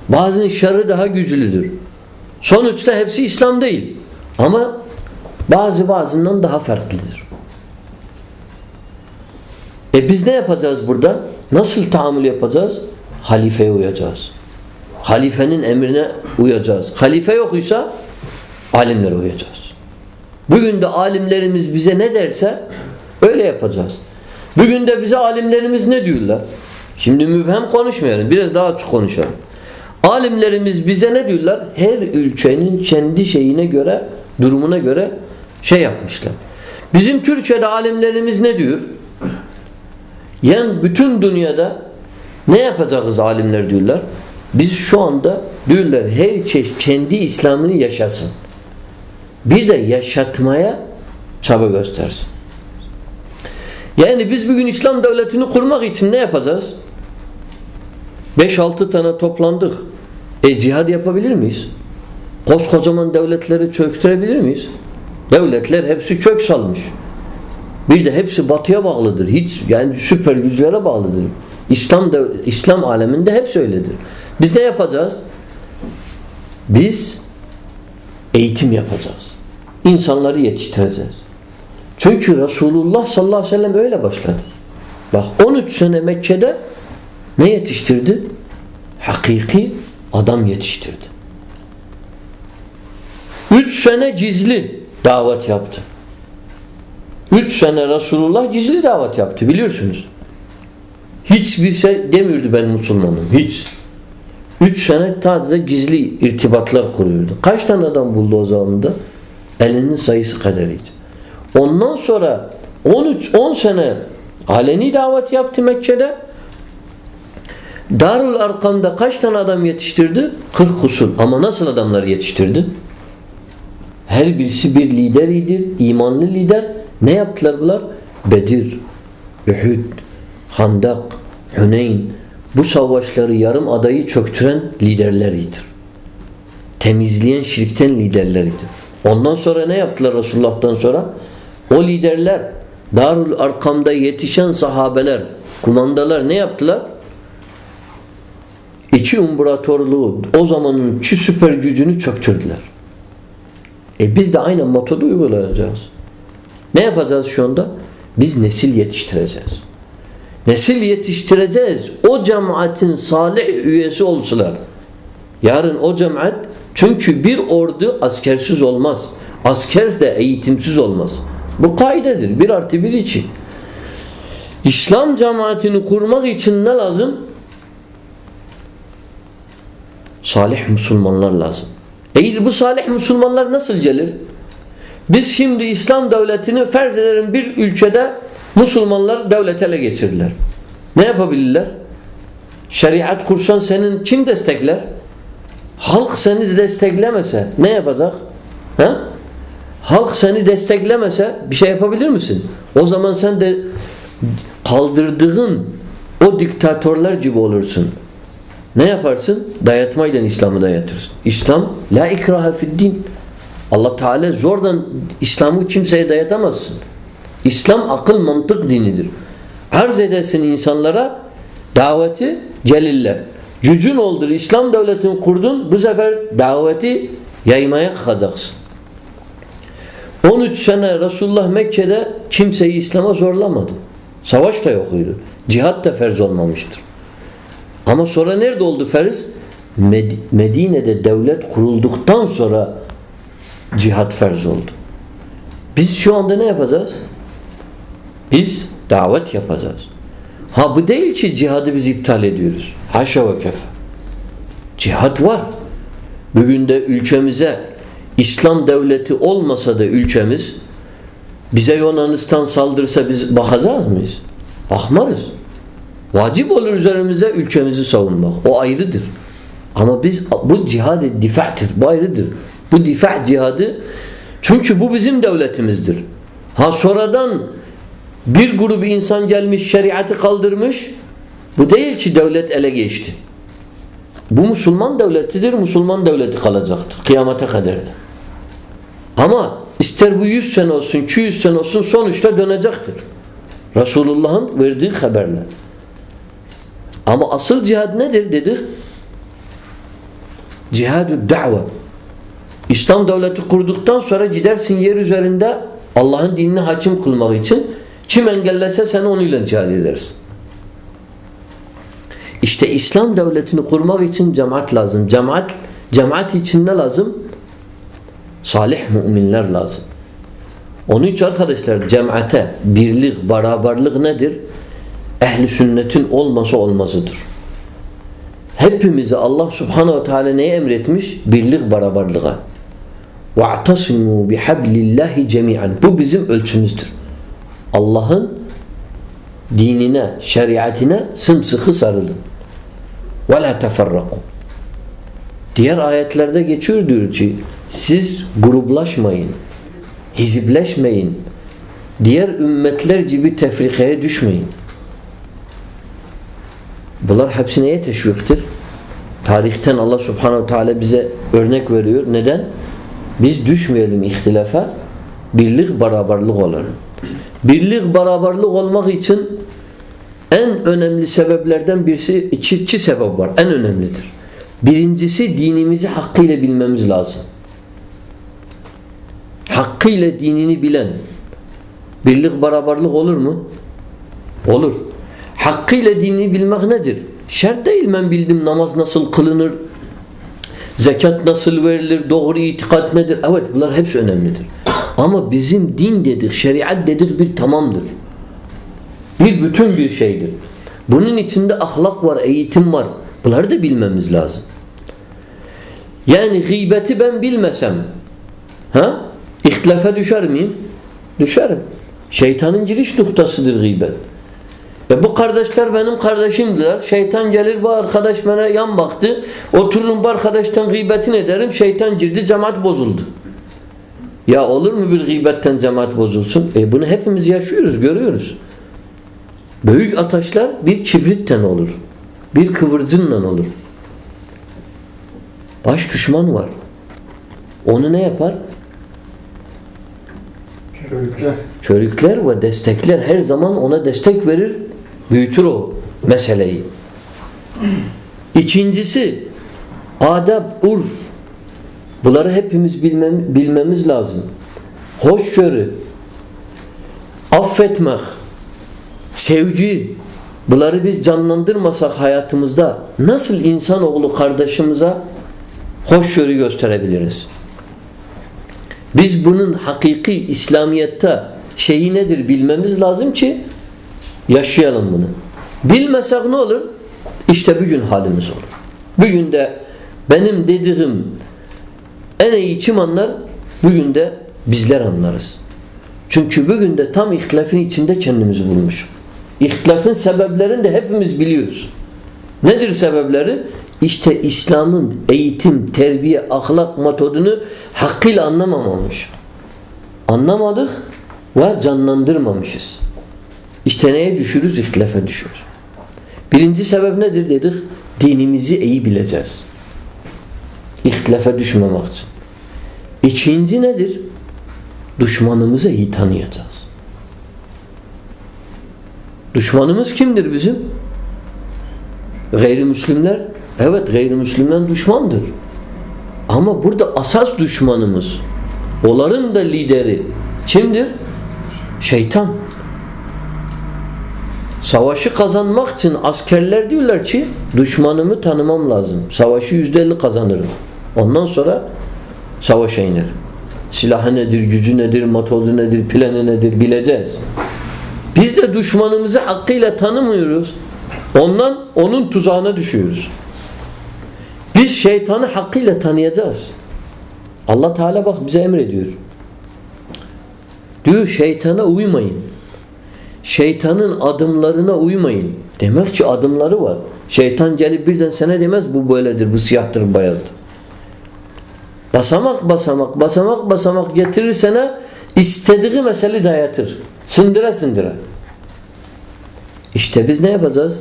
Bazının şerri daha güçlüdür. Sonuçta hepsi İslam değil. Ama bazı bazından daha farklıdır. E biz ne yapacağız burada? Nasıl tahammül yapacağız? Halifeye uyacağız. Halifenin emrine uyacağız. Halife yokuysa alimlere uyacağız. Bugün de alimlerimiz bize ne derse öyle yapacağız. Bugün de bize alimlerimiz ne diyorlar? Şimdi mübhem konuşmayalım. Biraz daha açık konuşalım. Alimlerimiz bize ne diyorlar? Her ülkenin kendi şeyine göre, durumuna göre şey yapmışlar. Bizim Türkçe'de alimlerimiz ne diyor? Yani bütün dünyada ne yapacağız alimler diyorlar? Biz şu anda diyorlar her çeşit kendi İslam'ını yaşasın. Bir de yaşatmaya çaba göstersin. Yani biz bugün İslam devletini kurmak için ne yapacağız? 5-6 tane toplandık. E cihad yapabilir miyiz? Koskocaman devletleri çöktürebilir miyiz? Devletler hepsi kök salmış. Bir de hepsi batıya bağlıdır. Hiç yani süper güçlere bağlıdır. İslam İslam aleminde hepsi öyledir. Biz ne yapacağız? Biz eğitim yapacağız. İnsanları yetiştireceğiz. Çünkü Resulullah sallallahu aleyhi ve sellem öyle başladı. Bak 13 sene Mekke'de ne yetiştirdi? Hakiki adam yetiştirdi. 3 sene gizli davet yaptı. 3 sene Resulullah gizli davet yaptı biliyorsunuz. Hiçbir şey demiyordu ben Müslümanım. Hiç. Üç sene sadece gizli irtibatlar kuruyordu. Kaç tane adam buldu o zamanında? Elinin sayısı kadarıydı. Ondan sonra 13 10 sene aleni davet yaptı Mekke'de. Darul Arkam'da kaç tane adam yetiştirdi? 40 kusur. Ama nasıl adamları yetiştirdi? Her birisi bir lideridir. imanlı lider. Ne yaptılar bunlar? Bedir, Uhud, Handak, Huneyn bu savaşları yarım adayı çöktüren liderleridir. Temizleyen şirkten liderleridir. Ondan sonra ne yaptılar Resulullah'tan sonra? O liderler Darul Arkam'da yetişen sahabeler, kumandalar ne yaptılar? İki imparatorluğu o zamanın iki süper gücünü çöktürdüler. E biz de aynı metodu uygulayacağız. Ne yapacağız şu anda? Biz nesil yetiştireceğiz. Nesil yetiştireceğiz. O cemaatin salih üyesi olsular. Yarın o cemaat çünkü bir ordu askersiz olmaz. Asker de eğitimsiz olmaz. Bu kaidedir. Bir artı bir için. İslam cemaatini kurmak için ne lazım? Salih Müslümanlar lazım. Eğer bu salih Müslümanlar nasıl gelir? Biz şimdi İslam devletini ferz edelim bir ülkede Müslümanlar devlet ele geçirdiler. Ne yapabilirler? Şeriat kursan senin kim destekler? Halk seni desteklemese ne yapacak? Ha? Halk seni desteklemese bir şey yapabilir misin? O zaman sen de kaldırdığın o diktatörler gibi olursun. Ne yaparsın? Dayatmayla İslam'ı dayatırsın. İslam la ikraha fid din. Allah Teala zordan İslam'ı kimseye dayatamazsın. İslam akıl mantık dinidir. Arz edersin insanlara daveti celiller. Gücün oldur İslam devletini kurdun bu sefer daveti yaymaya kalkacaksın. 13 sene Resulullah Mekke'de kimseyi İslam'a zorlamadı. Savaş da yokuydu. Cihat da ferz olmamıştır. Ama sonra nerede oldu ferz? Medine'de devlet kurulduktan sonra cihat ferz oldu. Biz şu anda ne yapacağız? Biz davet yapacağız. Ha bu değil ki cihadı biz iptal ediyoruz. Haşa ve kefe. Cihad var. Bugün de ülkemize İslam devleti olmasa da ülkemiz bize Yunanistan saldırsa biz bakacağız mıyız? Bakmarız. Vacip olur üzerimize ülkemizi savunmak. O ayrıdır. Ama biz bu cihad difahtır. Bu ayrıdır. Bu difa cihadı çünkü bu bizim devletimizdir. Ha sonradan bir grup insan gelmiş şeriatı kaldırmış bu değil ki devlet ele geçti. Bu Müslüman devletidir. Müslüman devleti kalacaktır. Kıyamete kadar da. Ama ister bu 100 sene olsun, 200 sene olsun sonuçta dönecektir. Resulullah'ın verdiği haberler. Ama asıl cihad nedir dedik? Cihadü da've. İslam devleti kurduktan sonra gidersin yer üzerinde Allah'ın dinini hakim kılmak için kim engellese sen onunla cihad edersin. İşte İslam devletini kurmak için cemaat lazım. Cemaat, cemaat için ne lazım? Salih müminler lazım. Onun için arkadaşlar cemaate birlik, beraberlik nedir? Ehli sünnetin olması olmazıdır. Hepimizi Allah subhanehu ve teala neye emretmiş? Birlik, beraberliğe. وَاَعْتَصِمُوا بِحَبْلِ اللّٰهِ جَمِيعًا Bu bizim ölçümüzdür. Allah'ın dinine, şeriatine sımsıkı sarılın. وَلَا تَفَرَّقُوا Diğer ayetlerde geçiyor diyor ki siz gruplaşmayın, hizipleşmeyin, diğer ümmetler gibi tefrikaya düşmeyin. Bunlar hepsi neye teşviktir? Tarihten Allah subhanehu teala bize örnek veriyor. Neden? Biz düşmeyelim ihtilafa, birlik, beraberlik olalım. Birlik, beraberlik olmak için en önemli sebeplerden birisi iki sebep var. En önemlidir. Birincisi dinimizi hakkıyla bilmemiz lazım. Hakkıyla dinini bilen birlik, beraberlik olur mu? Olur. Hakkıyla dinini bilmek nedir? Şart değil ben bildim namaz nasıl kılınır, zekat nasıl verilir, doğru itikat nedir? Evet bunlar hepsi önemlidir. Ama bizim din dedik, şeriat dedik bir tamamdır. Bir bütün bir şeydir. Bunun içinde ahlak var, eğitim var. Bunları da bilmemiz lazım. Yani gıybeti ben bilmesem ha? İhtilafa düşer miyim? Düşerim. Şeytanın giriş noktasıdır gıybet. E bu kardeşler benim kardeşimdiler. Şeytan gelir bu arkadaş bana yan baktı. Otururum bu arkadaştan gıybetin ederim. Şeytan girdi cemaat bozuldu. Ya olur mu bir gıybetten cemaat bozulsun? E bunu hepimiz yaşıyoruz, görüyoruz. Büyük ataşlar bir kibritten olur. Bir kıvırcınla olur. Baş düşman var. Onu ne yapar? Körükler. Çörükler ve destekler her zaman ona destek verir, büyütür o meseleyi. İkincisi adab, urf. Bunları hepimiz bilmem, bilmemiz lazım. Hoşgörü, affetmek, sevgi, bunları biz canlandırmasak hayatımızda nasıl insanoğlu kardeşimize hoşgörü gösterebiliriz? Biz bunun hakiki İslamiyet'te şeyi nedir bilmemiz lazım ki yaşayalım bunu. Bilmesek ne olur? İşte bugün halimiz olur. Bugün de benim dediğim en iyi kim anlar? Bugün de bizler anlarız. Çünkü bugün de tam ihtilafın içinde kendimizi bulmuş. İhtilafın sebeplerini de hepimiz biliyoruz. Nedir sebepleri? İşte İslam'ın eğitim, terbiye, ahlak metodunu hakkıyla anlamamış. Anlamadık ve canlandırmamışız. İşte neye düşürüz? İhtilafa düşürüz. Birinci sebep nedir dedik? Dinimizi iyi bileceğiz. İhtilafa düşmemek için. İkinci nedir? Düşmanımızı iyi tanıyacağız. Düşmanımız kimdir bizim? Gayrimüslimler. Evet gayrimüslimden düşmandır. Ama burada asas düşmanımız, onların da lideri kimdir? Şeytan. Savaşı kazanmak için askerler diyorlar ki düşmanımı tanımam lazım. Savaşı yüzde elli kazanırım. Ondan sonra savaşa iner. Silahı nedir, gücü nedir, metodu nedir, planı nedir bileceğiz. Biz de düşmanımızı hakkıyla tanımıyoruz. Ondan onun tuzağına düşüyoruz. Biz şeytanı hakkıyla tanıyacağız. Allah Teala bak bize emrediyor. Diyor şeytana uymayın. Şeytanın adımlarına uymayın. Demek ki adımları var. Şeytan gelip birden sana demez bu böyledir, bu siyahtır, bu beyazdır. Basamak basamak, basamak basamak getirir sana istediği mesele dayatır. Sındıra sındıra. İşte biz ne yapacağız?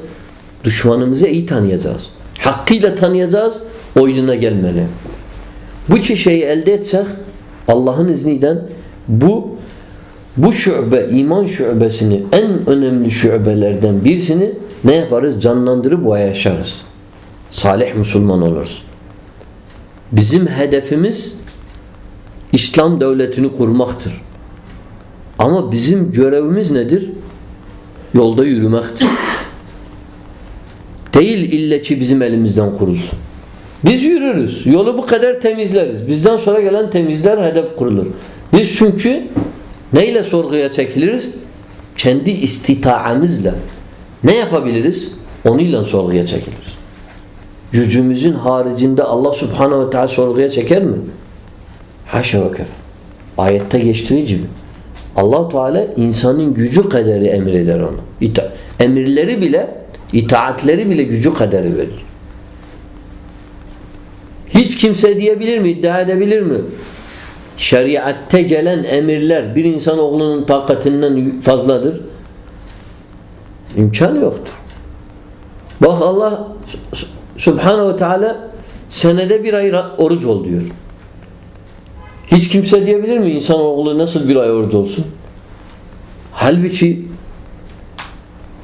Düşmanımızı iyi tanıyacağız. Hakkıyla tanıyacağız, oyununa gelmeli. Bu iki elde etsek Allah'ın izniyle bu bu şube, iman şubesini en önemli şubelerden birisini ne yaparız? Canlandırıp o yaşarız. Salih Müslüman oluruz. Bizim hedefimiz İslam devletini kurmaktır. Ama bizim görevimiz nedir? Yolda yürümektir. Değil ille ki bizim elimizden kurulsun. Biz yürürüz. Yolu bu kadar temizleriz. Bizden sonra gelen temizler hedef kurulur. Biz çünkü neyle sorguya çekiliriz? Kendi istitaamızla. Ne yapabiliriz? Onunla sorguya çekiliriz. Gücümüzün haricinde Allah subhanehu ve teala sorguya çeker mi? Haşa ve kef. Ayette geçtiği gibi. Allah Teala insanın gücü kaderi emreder onu. İta emirleri bile, itaatleri bile gücü kaderi verir. Hiç kimse diyebilir mi, iddia edebilir mi? Şeriatte gelen emirler bir insan oğlunun takatinden fazladır. İmkan yoktur. Bak Allah Subhanahu ve Teala senede bir ay oruç ol diyor. Hiç kimse diyebilir mi insan oğlu nasıl bir ay oruç olsun? Halbuki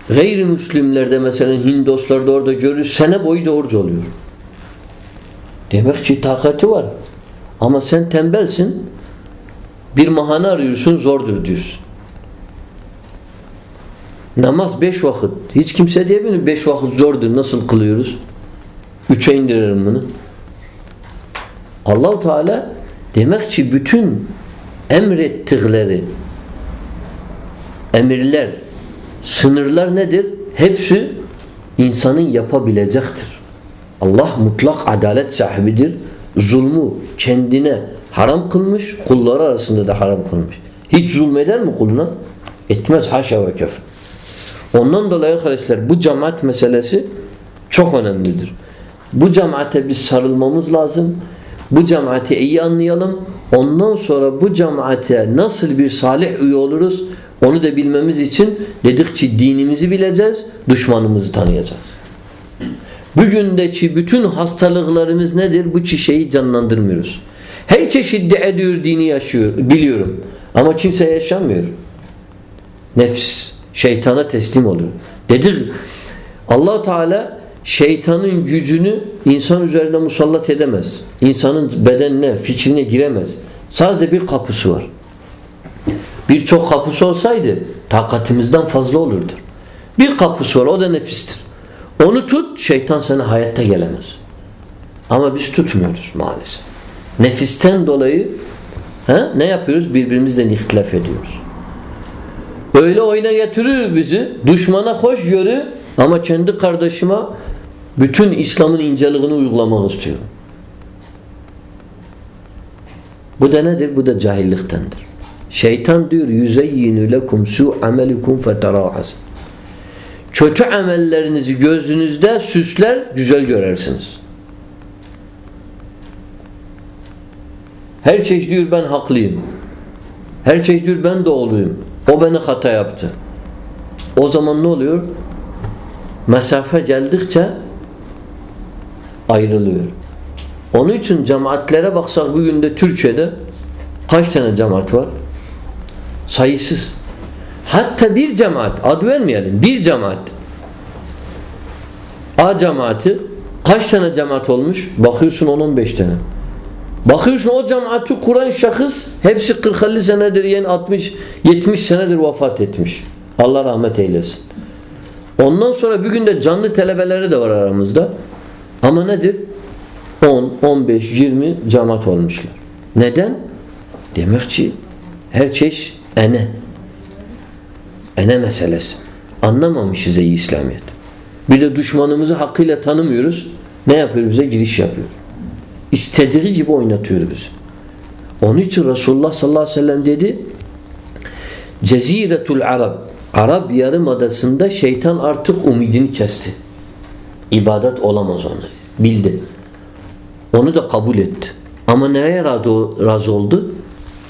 gayrimüslimlerde mesela Hindoslarda orada görürüz sene boyunca oruç oluyor. Demek ki takati var. Ama sen tembelsin. Bir mahane arıyorsun zordur diyorsun. Namaz beş vakit. Hiç kimse diyebilir mi? Beş vakit zordur. Nasıl kılıyoruz? Üçe indiririm bunu. Allahu Teala demek ki bütün emrettikleri emirler, sınırlar nedir? Hepsi insanın yapabilecektir. Allah mutlak adalet sahibidir. Zulmü kendine haram kılmış, kulları arasında da haram kılmış. Hiç zulmeder mi kuluna? Etmez haşa ve kef. Ondan dolayı arkadaşlar bu cemaat meselesi çok önemlidir. Bu cemaate biz sarılmamız lazım. Bu cemaati iyi anlayalım. Ondan sonra bu cemaate nasıl bir salih üye oluruz onu da bilmemiz için dedikçe dinimizi bileceğiz, düşmanımızı tanıyacağız. Bugündeki bütün hastalıklarımız nedir? Bu çişeyi canlandırmıyoruz. Her çeşit ediyor dini yaşıyor, biliyorum. Ama kimse yaşamıyor. Nefs, şeytana teslim oluyor. Dedik allah Teala şeytanın gücünü insan üzerinde musallat edemez. İnsanın bedenine, fikrine giremez. Sadece bir kapısı var. Birçok kapısı olsaydı takatimizden fazla olurdu. Bir kapısı var o da nefistir. Onu tut şeytan sana hayatta gelemez. Ama biz tutmuyoruz maalesef. Nefisten dolayı he, ne yapıyoruz? Birbirimizle ihtilaf ediyoruz. Öyle oyuna getirir bizi. Düşmana hoş görü ama kendi kardeşime bütün İslam'ın inceliğini uygulamak istiyor. Bu da nedir? Bu da cahilliktendir. Şeytan diyor yüzeyyinu lekum su amelikum feterahas. Kötü amellerinizi gözünüzde süsler, güzel görersiniz. Her çeşit diyor ben haklıyım. Her çeşit diyor ben doğruyum. O beni hata yaptı. O zaman ne oluyor? Mesafe geldikçe ayrılıyor. Onun için cemaatlere baksak bugün de Türkiye'de kaç tane cemaat var? Sayısız. Hatta bir cemaat, ad vermeyelim, bir cemaat. A cemaati kaç tane cemaat olmuş? Bakıyorsun 10-15 tane. Bakıyorsun o cemaati kuran şahıs hepsi 40-50 senedir yani 60 70 senedir vefat etmiş. Allah rahmet eylesin. Ondan sonra bir günde canlı telebeleri de var aramızda. Ama nedir? 10, 15, 20 cemaat olmuşlar. Neden? Demek ki her çeşit ene. E ne meselesi? Anlamamışız ey İslamiyet. Bir de düşmanımızı hakkıyla tanımıyoruz. Ne yapıyor bize? Giriş yapıyor. İstediği gibi oynatıyor bizi. Onun için Resulullah sallallahu aleyhi ve sellem dedi Ceziretul Arab Arap Yarımadası'nda şeytan artık umidini kesti. İbadet olamaz onu. Bildi. Onu da kabul etti. Ama nereye razı, razı oldu?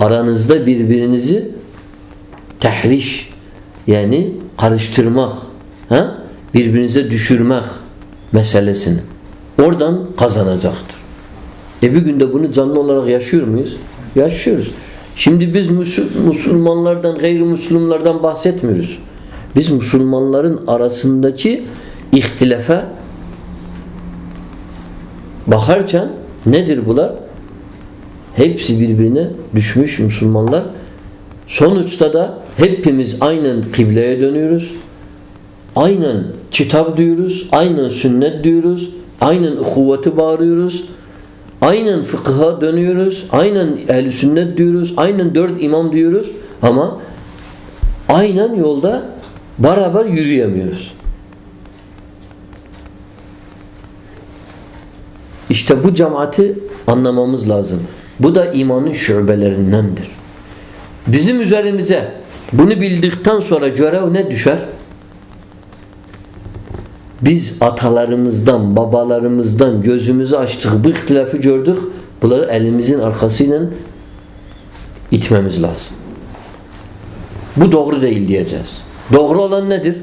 Aranızda birbirinizi tehriş yani karıştırmak, ha? birbirinize düşürmek meselesini. Oradan kazanacaktır. E bir günde bunu canlı olarak yaşıyor muyuz? Yaşıyoruz. Şimdi biz Müslümanlardan, gayrimüslimlerden bahsetmiyoruz. Biz Müslümanların arasındaki ihtilafe bakarken nedir bunlar? Hepsi birbirine düşmüş Müslümanlar. Sonuçta da hepimiz aynen kıbleye dönüyoruz. Aynen kitap diyoruz, aynen sünnet diyoruz, aynen kuvveti bağırıyoruz. Aynen fıkha dönüyoruz. Aynen ehl sünnet diyoruz. Aynen dört imam diyoruz. Ama aynen yolda beraber yürüyemiyoruz. İşte bu cemaati anlamamız lazım. Bu da imanın şubelerindendir. Bizim üzerimize bunu bildikten sonra görev ne düşer? Biz atalarımızdan, babalarımızdan gözümüzü açtık, bu ihtilafı gördük. Bunları elimizin arkasıyla itmemiz lazım. Bu doğru değil diyeceğiz. Doğru olan nedir?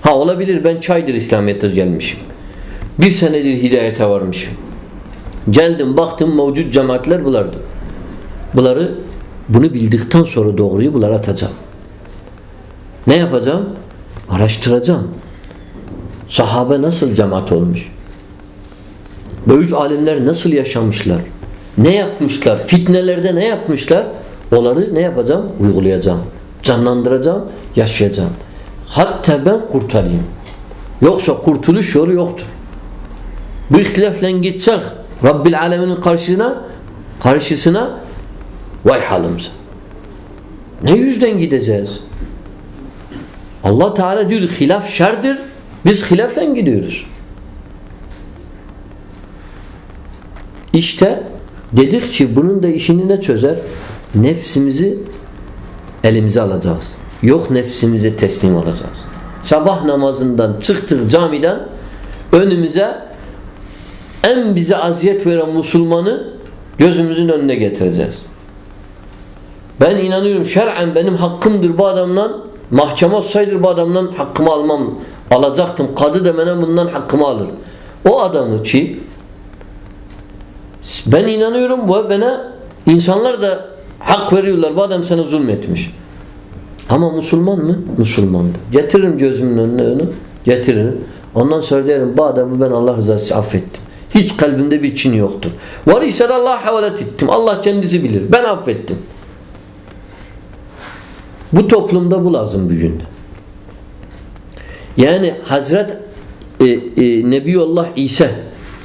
Ha olabilir ben çaydır İslamiyet'e gelmişim. Bir senedir hidayete varmışım. Geldim baktım mevcut cemaatler bulardı. Bunları bunu bildikten sonra doğruyu bunlara atacağım. Ne yapacağım? Araştıracağım. Sahabe nasıl cemaat olmuş? Büyük alimler nasıl yaşamışlar? Ne yapmışlar? Fitnelerde ne yapmışlar? Onları ne yapacağım? Uygulayacağım. Canlandıracağım, yaşayacağım. Hatta ben kurtarayım. Yoksa kurtuluş yolu yoktur. Bu ihtilafle gitsek Rabbil Alemin'in karşısına karşısına vay halimize. Ne yüzden gideceğiz? Allah Teala diyor hilaf şerdir. Biz hilafla gidiyoruz. İşte dedikçe bunun da işini ne çözer? Nefsimizi elimize alacağız. Yok nefsimize teslim olacağız. Sabah namazından çıktık camiden önümüze en bize aziyet veren Müslümanı gözümüzün önüne getireceğiz. Ben inanıyorum şer'en benim hakkımdır bu adamdan mahkeme olsaydı bu adamdan hakkımı almam alacaktım. Kadı da bana bundan hakkımı alır. O adamı ki ben inanıyorum bu bana insanlar da hak veriyorlar. Bu adam sana zulmetmiş. Ama Müslüman mı? Müslümandı. Getiririm gözümün önüne onu. Getiririm. Ondan sonra derim bu adamı ben Allah rızası affettim. Hiç kalbimde bir çin yoktur. Var ise de Allah'a havalet ettim. Allah kendisi bilir. Ben affettim. Bu toplumda bu lazım bir. Yani Hazret e, e, Nebiyullah İsa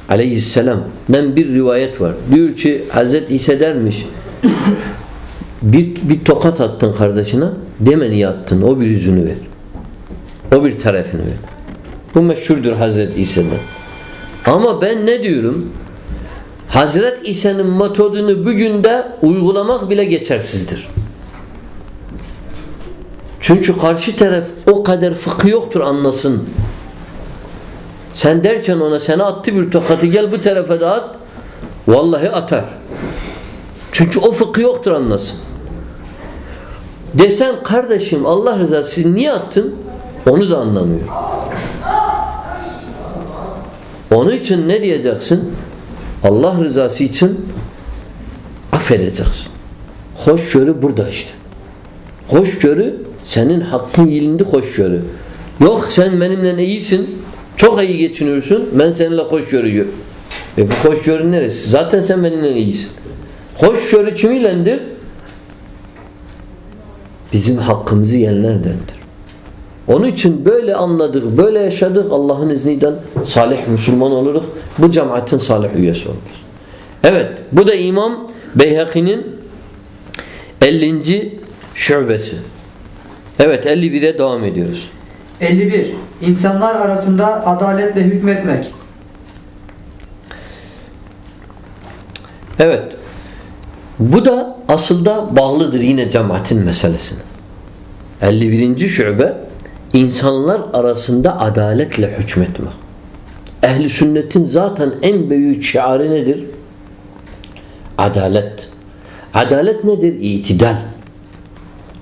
aleyhisselam'dan bir rivayet var. Diyor ki Hazret İsa dermiş bir, bir tokat attın kardeşine deme niye attın o bir yüzünü ver. O bir tarafını ver. Bu meşhurdur Hazret İsa'dan. Ama ben ne diyorum? Hazret İsa'nın metodunu bugün de uygulamak bile geçersizdir. Çünkü karşı taraf o kadar fıkı yoktur anlasın. Sen derken ona sana attı bir tokatı gel bu tarafa da at. Vallahi atar. Çünkü o fıkı yoktur anlasın. Desen kardeşim Allah rızası niye attın? Onu da anlamıyor. Onun için ne diyeceksin? Allah rızası için affedeceksin. Hoşgörü burada işte. Hoşgörü senin hakkın yilindi hoşgörü. Yok sen benimle iyisin. Çok iyi geçiniyorsun. Ben seninle hoşgörü E bu hoşgörü neresi? Zaten sen benimle iyisin. Hoşgörü kimiylendir? Bizim hakkımızı yiyenlerdendir. Onun için böyle anladık, böyle yaşadık Allah'ın izniyle salih Müslüman oluruz. Bu cemaatin salih üyesi oluruz. Evet, bu da İmam Beyhaki'nin 50. şubesi. Evet 51'e devam ediyoruz. 51. İnsanlar arasında adaletle hükmetmek. Evet. Bu da aslında bağlıdır yine cemaatin meselesine. 51. şube insanlar arasında adaletle hükmetmek. Ehli sünnetin zaten en büyük şiarı nedir? Adalet. Adalet nedir? İtidal.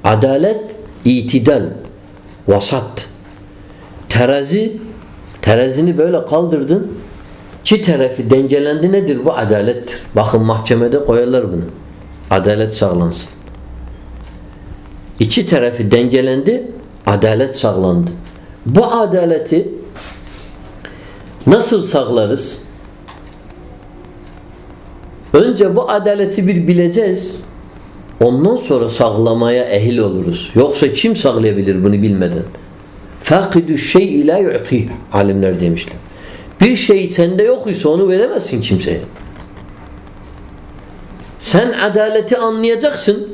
Adalet, itidal, vasat. Terazi, terazini böyle kaldırdın, iki tarafı dengelendi nedir? Bu adalettir. Bakın mahkemede koyarlar bunu. Adalet sağlansın. İki tarafı dengelendi, adalet sağlandı. Bu adaleti nasıl sağlarız? Önce bu adaleti bir bileceğiz. Ondan sonra sağlamaya ehil oluruz. Yoksa kim sağlayabilir bunu bilmeden? Fakidü şey ila yu'tih alimler demişler. Bir şey sende yok ise onu veremezsin kimseye. Sen adaleti anlayacaksın.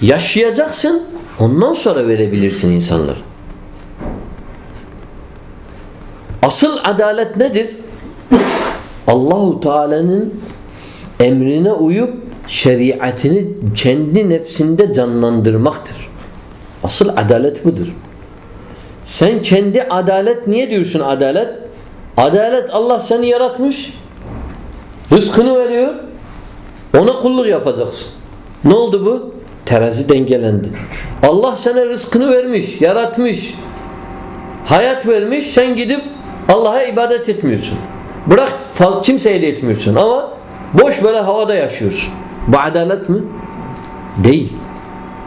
Yaşayacaksın. Ondan sonra verebilirsin insanlar. Asıl adalet nedir? Allahu Teala'nın emrine uyup şeriatını kendi nefsinde canlandırmaktır. Asıl adalet budur. Sen kendi adalet niye diyorsun adalet? Adalet Allah seni yaratmış. Rızkını veriyor. Ona kulluk yapacaksın. Ne oldu bu? Terazi dengelendi. Allah sana rızkını vermiş, yaratmış. Hayat vermiş, sen gidip Allah'a ibadet etmiyorsun. Bırak fazla kimseye de etmiyorsun ama boş böyle havada yaşıyorsun. Bu adalet mi? Değil.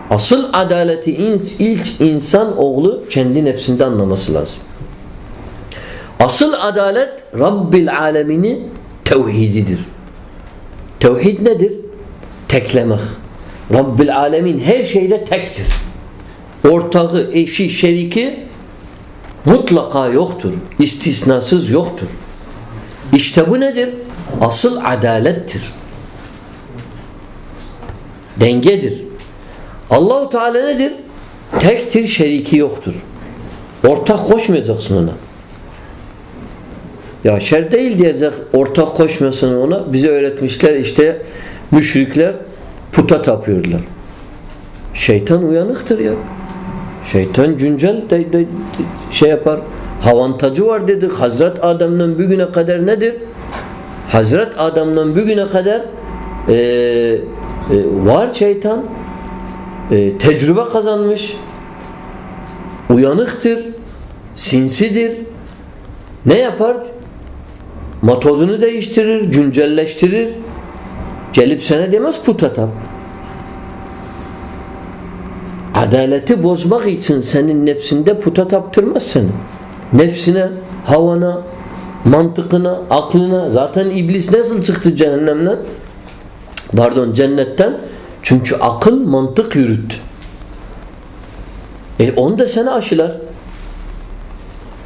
Asıl adaleti ilk insan oğlu kendi nefsinde anlaması lazım. Asıl adalet Rabbil alemini tevhididir. Tevhid nedir? Teklemek. Rabbil alemin her şeyde tektir. Ortağı, eşi, şeriki mutlaka yoktur. İstisnasız yoktur. İşte bu nedir? Asıl adalettir. Dengedir. Allahu Teala nedir? Tektir, şeriki yoktur. Ortak koşmayacaksın ona. Ya şer değil diyecek ortak koşmasın ona. Bize öğretmişler işte müşrikler puta tapıyorlar. Şeytan uyanıktır ya. Şeytan güncel de, de, de, şey yapar. Havantacı var dedik. Hazret Adem'den bugüne kadar nedir? Hazret Adem'den bugüne kadar e, e, var şeytan. E, tecrübe kazanmış. Uyanıktır. Sinsidir. Ne yapar? Metodunu değiştirir, güncelleştirir. Gelip sana demez puta tap. Adaleti bozmak için senin nefsinde puta taptırmaz seni. Nefsine, havana, mantıkına, aklına. Zaten iblis nasıl çıktı cehennemden? Pardon cennetten. Çünkü akıl mantık yürüttü. E onu da sana aşılar.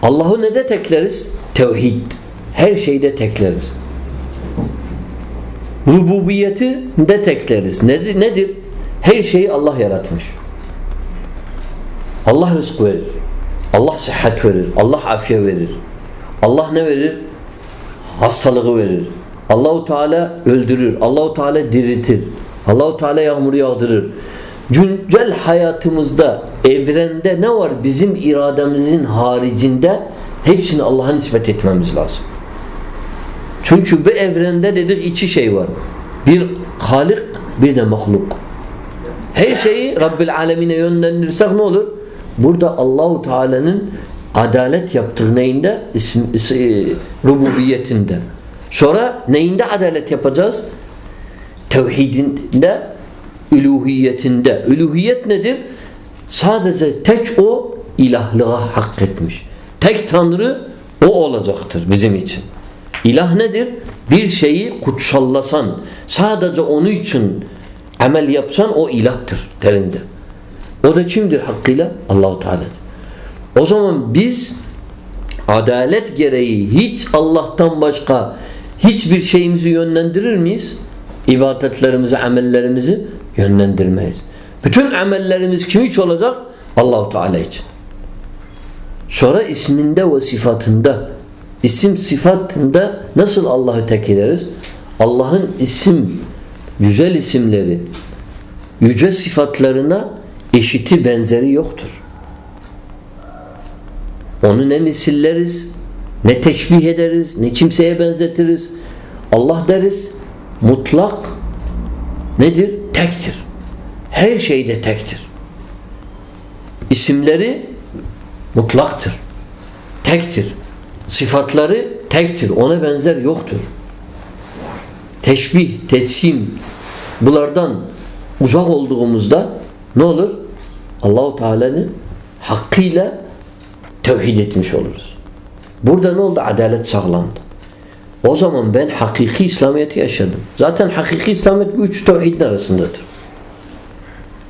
Allah'ı ne de tekleriz? Tevhid. Her şeyde tekleriz. Rububiyeti de tekleriz. Nedir? nedir? Her şeyi Allah yaratmış. Allah rızk verir. Allah sıhhat verir. Allah afiyet verir. Allah ne verir? Hastalığı verir. Allahu Teala öldürür. Allahu Teala diriltir. Allahu Teala yağmur yağdırır. Güncel hayatımızda evrende ne var bizim irademizin haricinde hepsini Allah'a nispet etmemiz lazım. Çünkü bu evrende dedik iki şey var. Bir Halik bir de mahluk. Her şeyi Rabbil Alemine yönlendirirsek ne olur? Burada Allahu Teala'nın adalet yaptığı neyinde? İsm, e, rububiyetinde. Sonra neyinde adalet yapacağız? Tevhidinde, üluhiyetinde. Üluhiyet nedir? Sadece tek o ilahlığa hak etmiş. Tek Tanrı o olacaktır bizim için. İlah nedir? Bir şeyi kutsallasan, sadece onun için amel yapsan o ilahtır derinde. O da kimdir hakkıyla? Allahu Teala'dır. O zaman biz adalet gereği hiç Allah'tan başka hiçbir şeyimizi yönlendirir miyiz? İbadetlerimizi, amellerimizi yönlendirmeyiz. Bütün amellerimiz kim için olacak? Allahu Teala için. Sonra isminde ve sıfatında isim sıfatında nasıl Allah'ı tek ederiz? Allah'ın isim güzel isimleri yüce sıfatlarına eşiti benzeri yoktur. Onu ne misilleriz, ne teşbih ederiz, ne kimseye benzetiriz. Allah deriz mutlak nedir? Tektir. Her şeyde tektir. İsimleri mutlaktır. Tektir. Sıfatları tektir. Ona benzer yoktur. Teşbih, tetsim bunlardan uzak olduğumuzda ne olur? Allahu Teala'nın hakkıyla tevhid etmiş oluruz. Burada ne oldu? Adalet sağlandı. O zaman ben hakiki İslamiyet'i yaşadım. Zaten hakiki İslamiyet bu üç tevhidin arasındadır.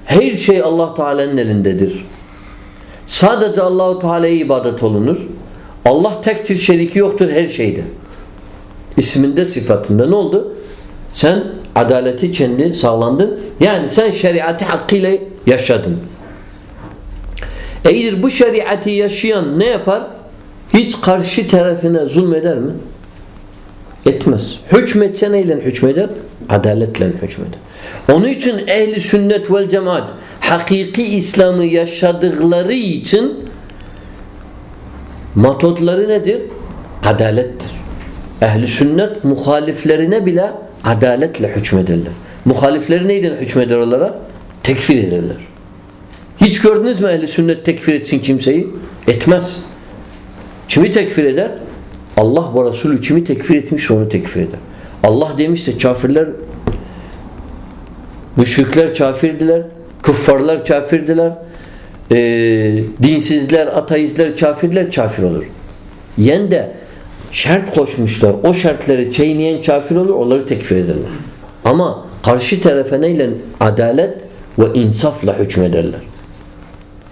Her şey Allah Teala'nın elindedir. Sadece Allahu Teala'ya ibadet olunur. Allah tektir, şeriki yoktur her şeyde. İsminde, sıfatında ne oldu? Sen adaleti kendi sağlandın. Yani sen şeriatı hakkıyla yaşadın. Eğer bu şeriatı yaşayan ne yapar? Hiç karşı tarafına zulmeder mi? Etmez. Hükmetse neyle hükmeder? Adaletle hükmeder. Onun için ehli sünnet vel cemaat hakiki İslam'ı yaşadıkları için metodları nedir? Adalettir. Ehli sünnet muhaliflerine bile adaletle hükmederler. Muhalifleri neyden hükmeder olarak? Tekfir ederler. Hiç gördünüz mü ehli sünnet tekfir etsin kimseyi? Etmez. Kimi tekfir eder? Allah ve Resulü kimi tekfir etmiş onu tekfir eder. Allah demişse kafirler müşrikler kafirdiler, kuffarlar kafirdiler, e, dinsizler, ateistler kafirler kafir olur. Yen de şart koşmuşlar. O şartları çiğneyen kafir olur, onları tekfir ederler. Ama karşı tarafa neyle adalet ve insafla hükmederler.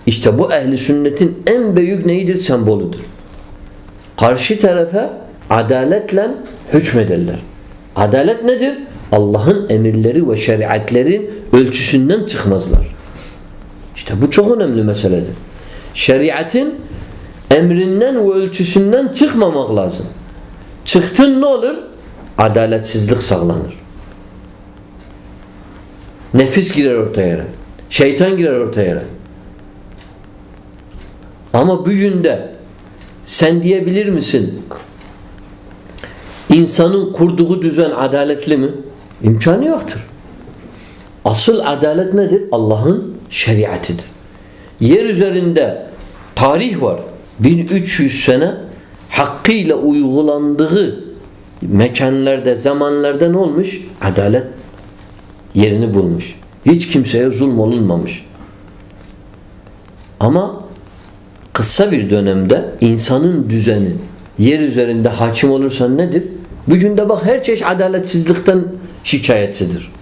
İşte bu ehli sünnetin en büyük neyidir? Semboludur. Karşı tarafa adaletle hükmederler. Adalet nedir? Allah'ın emirleri ve şeriatlerin ölçüsünden çıkmazlar. İşte bu çok önemli meseledir. Şeriatın emrinden ve ölçüsünden çıkmamak lazım. Çıktın ne olur? Adaletsizlik sağlanır. Nefis girer ortaya. Şeytan girer ortaya. Ama bugün de sen diyebilir misin? İnsanın kurduğu düzen adaletli mi? İmkanı yoktur. Asıl adalet nedir? Allah'ın şeriatidir. Yer üzerinde tarih var. 1300 sene hakkıyla uygulandığı mekanlarda, zamanlarda ne olmuş? Adalet yerini bulmuş. Hiç kimseye zulm olunmamış. Ama kısa bir dönemde insanın düzeni yer üzerinde hakim olursa nedir? Bugün de bak her çeşit adaletsizlikten şikayetsidir.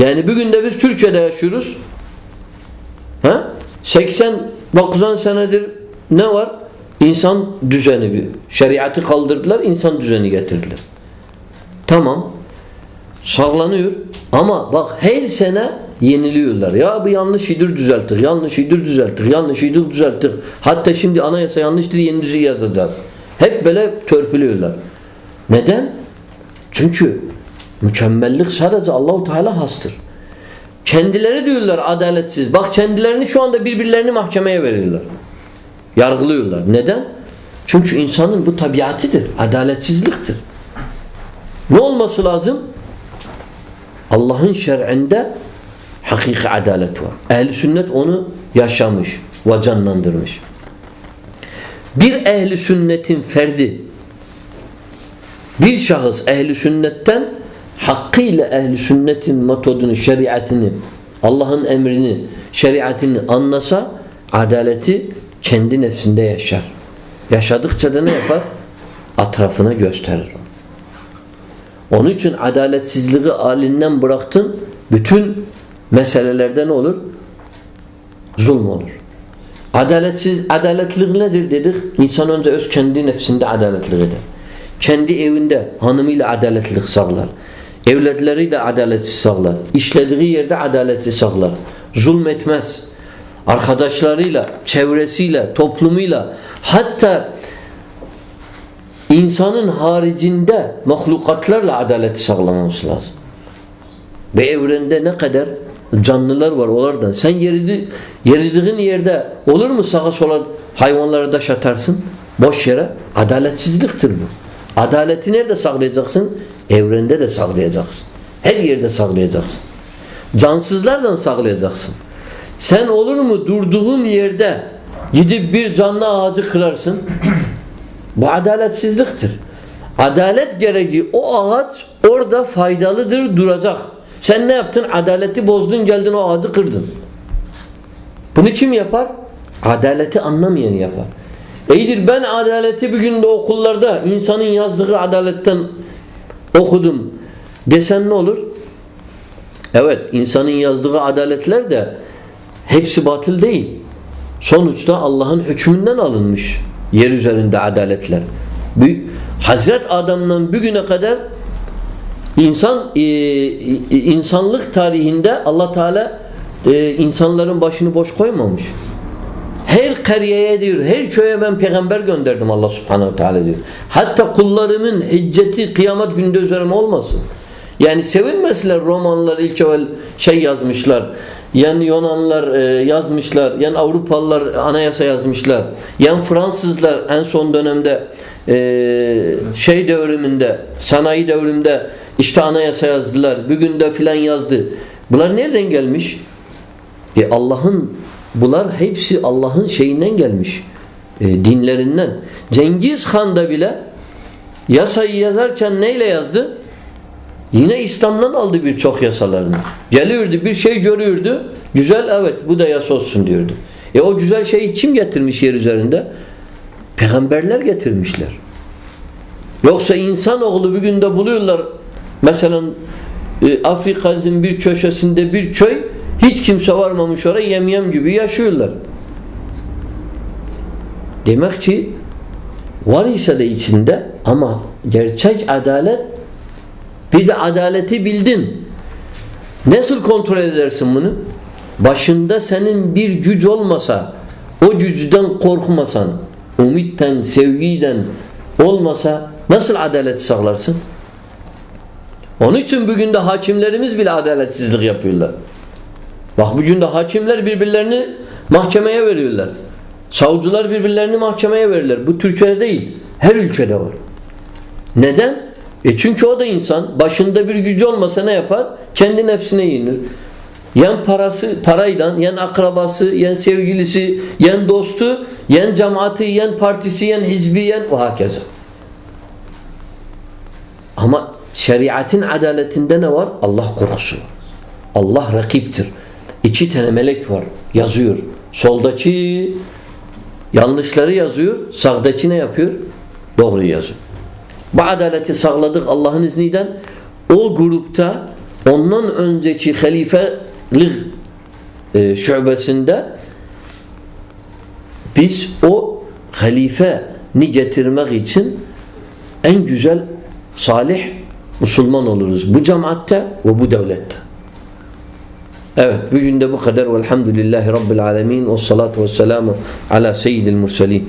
Yani bugün de biz Türkiye'de yaşıyoruz. Ha? 80 90 senedir ne var? İnsan düzeni bir. Şeriatı kaldırdılar, insan düzeni getirdiler. Tamam. Sağlanıyor. Ama bak her sene yeniliyorlar. Ya bu yanlış idir düzeltir, yanlış idir düzeltir, yanlış idir düzeltir. Hatta şimdi anayasa yanlıştır yeni düzü yazacağız. Hep böyle törpülüyorlar. Neden? Çünkü mükemmellik sadece Allahu Teala hastır. Kendileri diyorlar adaletsiz. Bak kendilerini şu anda birbirlerini mahkemeye veriyorlar. Yargılıyorlar. Neden? Çünkü insanın bu tabiatıdır. Adaletsizliktir. Ne olması lazım? Allah'ın şer'inde hakiki adalet var. Ehli sünnet onu yaşamış ve canlandırmış. Bir ehli sünnetin ferdi bir şahıs ehli sünnetten hakkıyla ehli sünnetin metodunu, şeriatını, Allah'ın emrini, şeriatını anlasa adaleti kendi nefsinde yaşar. Yaşadıkça da ne yapar? Atrafına gösterir. Onun için adaletsizliği alinden bıraktın, bütün meselelerde ne olur? Zulm olur. Adaletsiz, adaletlik nedir dedik? İnsan önce öz kendi nefsinde adaletlidir. Kendi evinde hanımıyla adaletlilik sağlar. Evladlarıyla adaleti sağlar. İşlediği yerde adaleti sağlar. Zulmetmez. arkadaşlarıyla, çevresiyle, toplumuyla hatta insanın haricinde mahlukatlarla adaleti sağlaması lazım. Ve evrende ne kadar canlılar var onlardan. Sen yeridi, yeridiğin yerde olur mu sağa sola hayvanları da şatarsın? Boş yere. Adaletsizliktir bu. Adaleti nerede sağlayacaksın? Evrende de sağlayacaksın. Her yerde sağlayacaksın. Cansızlardan sağlayacaksın. Sen olur mu durduğun yerde gidip bir canlı ağacı kırarsın? Bu adaletsizliktir. Adalet gereği o ağaç orada faydalıdır duracak. Sen ne yaptın? Adaleti bozdun geldin o ağacı kırdın. Bunu kim yapar? Adaleti anlamayan yapar. İyidir ben adaleti bir günde okullarda insanın yazdığı adaletten okudum desen ne olur? Evet insanın yazdığı adaletler de hepsi batıl değil. Sonuçta Allah'ın hükmünden alınmış yer üzerinde adaletler. Hazret Adam'dan bugüne kadar insan e, e, insanlık tarihinde Allah Teala e, insanların başını boş koymamış. Her kariyeye diyor, her köye ben peygamber gönderdim Allah subhanehu teala diyor. Hatta kullarımın hicceti kıyamet günde üzerime olmasın. Yani sevilmesiler romanlar ilk evvel şey yazmışlar. Yani Yunanlılar e, yazmışlar. Yani Avrupalılar anayasa yazmışlar. Yani Fransızlar en son dönemde e, şey devriminde, sanayi devriminde işte anayasa yazdılar. Bugün de filan yazdı. Bunlar nereden gelmiş? E Allah'ın bunlar hepsi Allah'ın şeyinden gelmiş. E, dinlerinden. Cengiz Han da bile yasayı yazarken neyle yazdı? Yine İslam'dan aldı birçok yasalarını. Geliyordu bir şey görüyordu. Güzel evet bu da yasa olsun diyordu. E o güzel şeyi kim getirmiş yer üzerinde? Peygamberler getirmişler. Yoksa insanoğlu bir günde buluyorlar mesela e, Afrika'nın bir köşesinde bir köy hiç kimse varmamış oraya yem yem gibi yaşıyorlar. Demek ki var ise de içinde ama gerçek adalet bir de adaleti bildin. Nasıl kontrol edersin bunu? Başında senin bir güç olmasa, o gücden korkmasan, umitten, sevgiden olmasa nasıl adalet sağlarsın? Onun için bugün de hakimlerimiz bile adaletsizlik yapıyorlar. Bak bugün de hakimler birbirlerini mahkemeye veriyorlar. Savcılar birbirlerini mahkemeye verirler. Bu Türkiye'de değil. Her ülkede var. Neden? E çünkü o da insan. Başında bir gücü olmasa ne yapar? Kendi nefsine yenir. Yen parası, parayla, yen akrabası, yen sevgilisi, yen dostu, yen cemaati, yen partisi, yen hizbi, yen o hakeza. Ama şeriatın adaletinde ne var? Allah korkusu. Allah rakiptir. İki tane melek var. Yazıyor. Soldaki yanlışları yazıyor. Sağdaki ne yapıyor? Doğru yazıyor. Bu adaleti sağladık Allah'ın izniyle. O grupta ondan önceki halifelik e, şubesinde biz o halifeni getirmek için en güzel salih Müslüman oluruz. Bu cemaatte ve bu devlette. Evet bugün de bu kadar. Velhamdülillahi Rabbil alemin. Ve salatu ve selamu ala seyyidil murselin.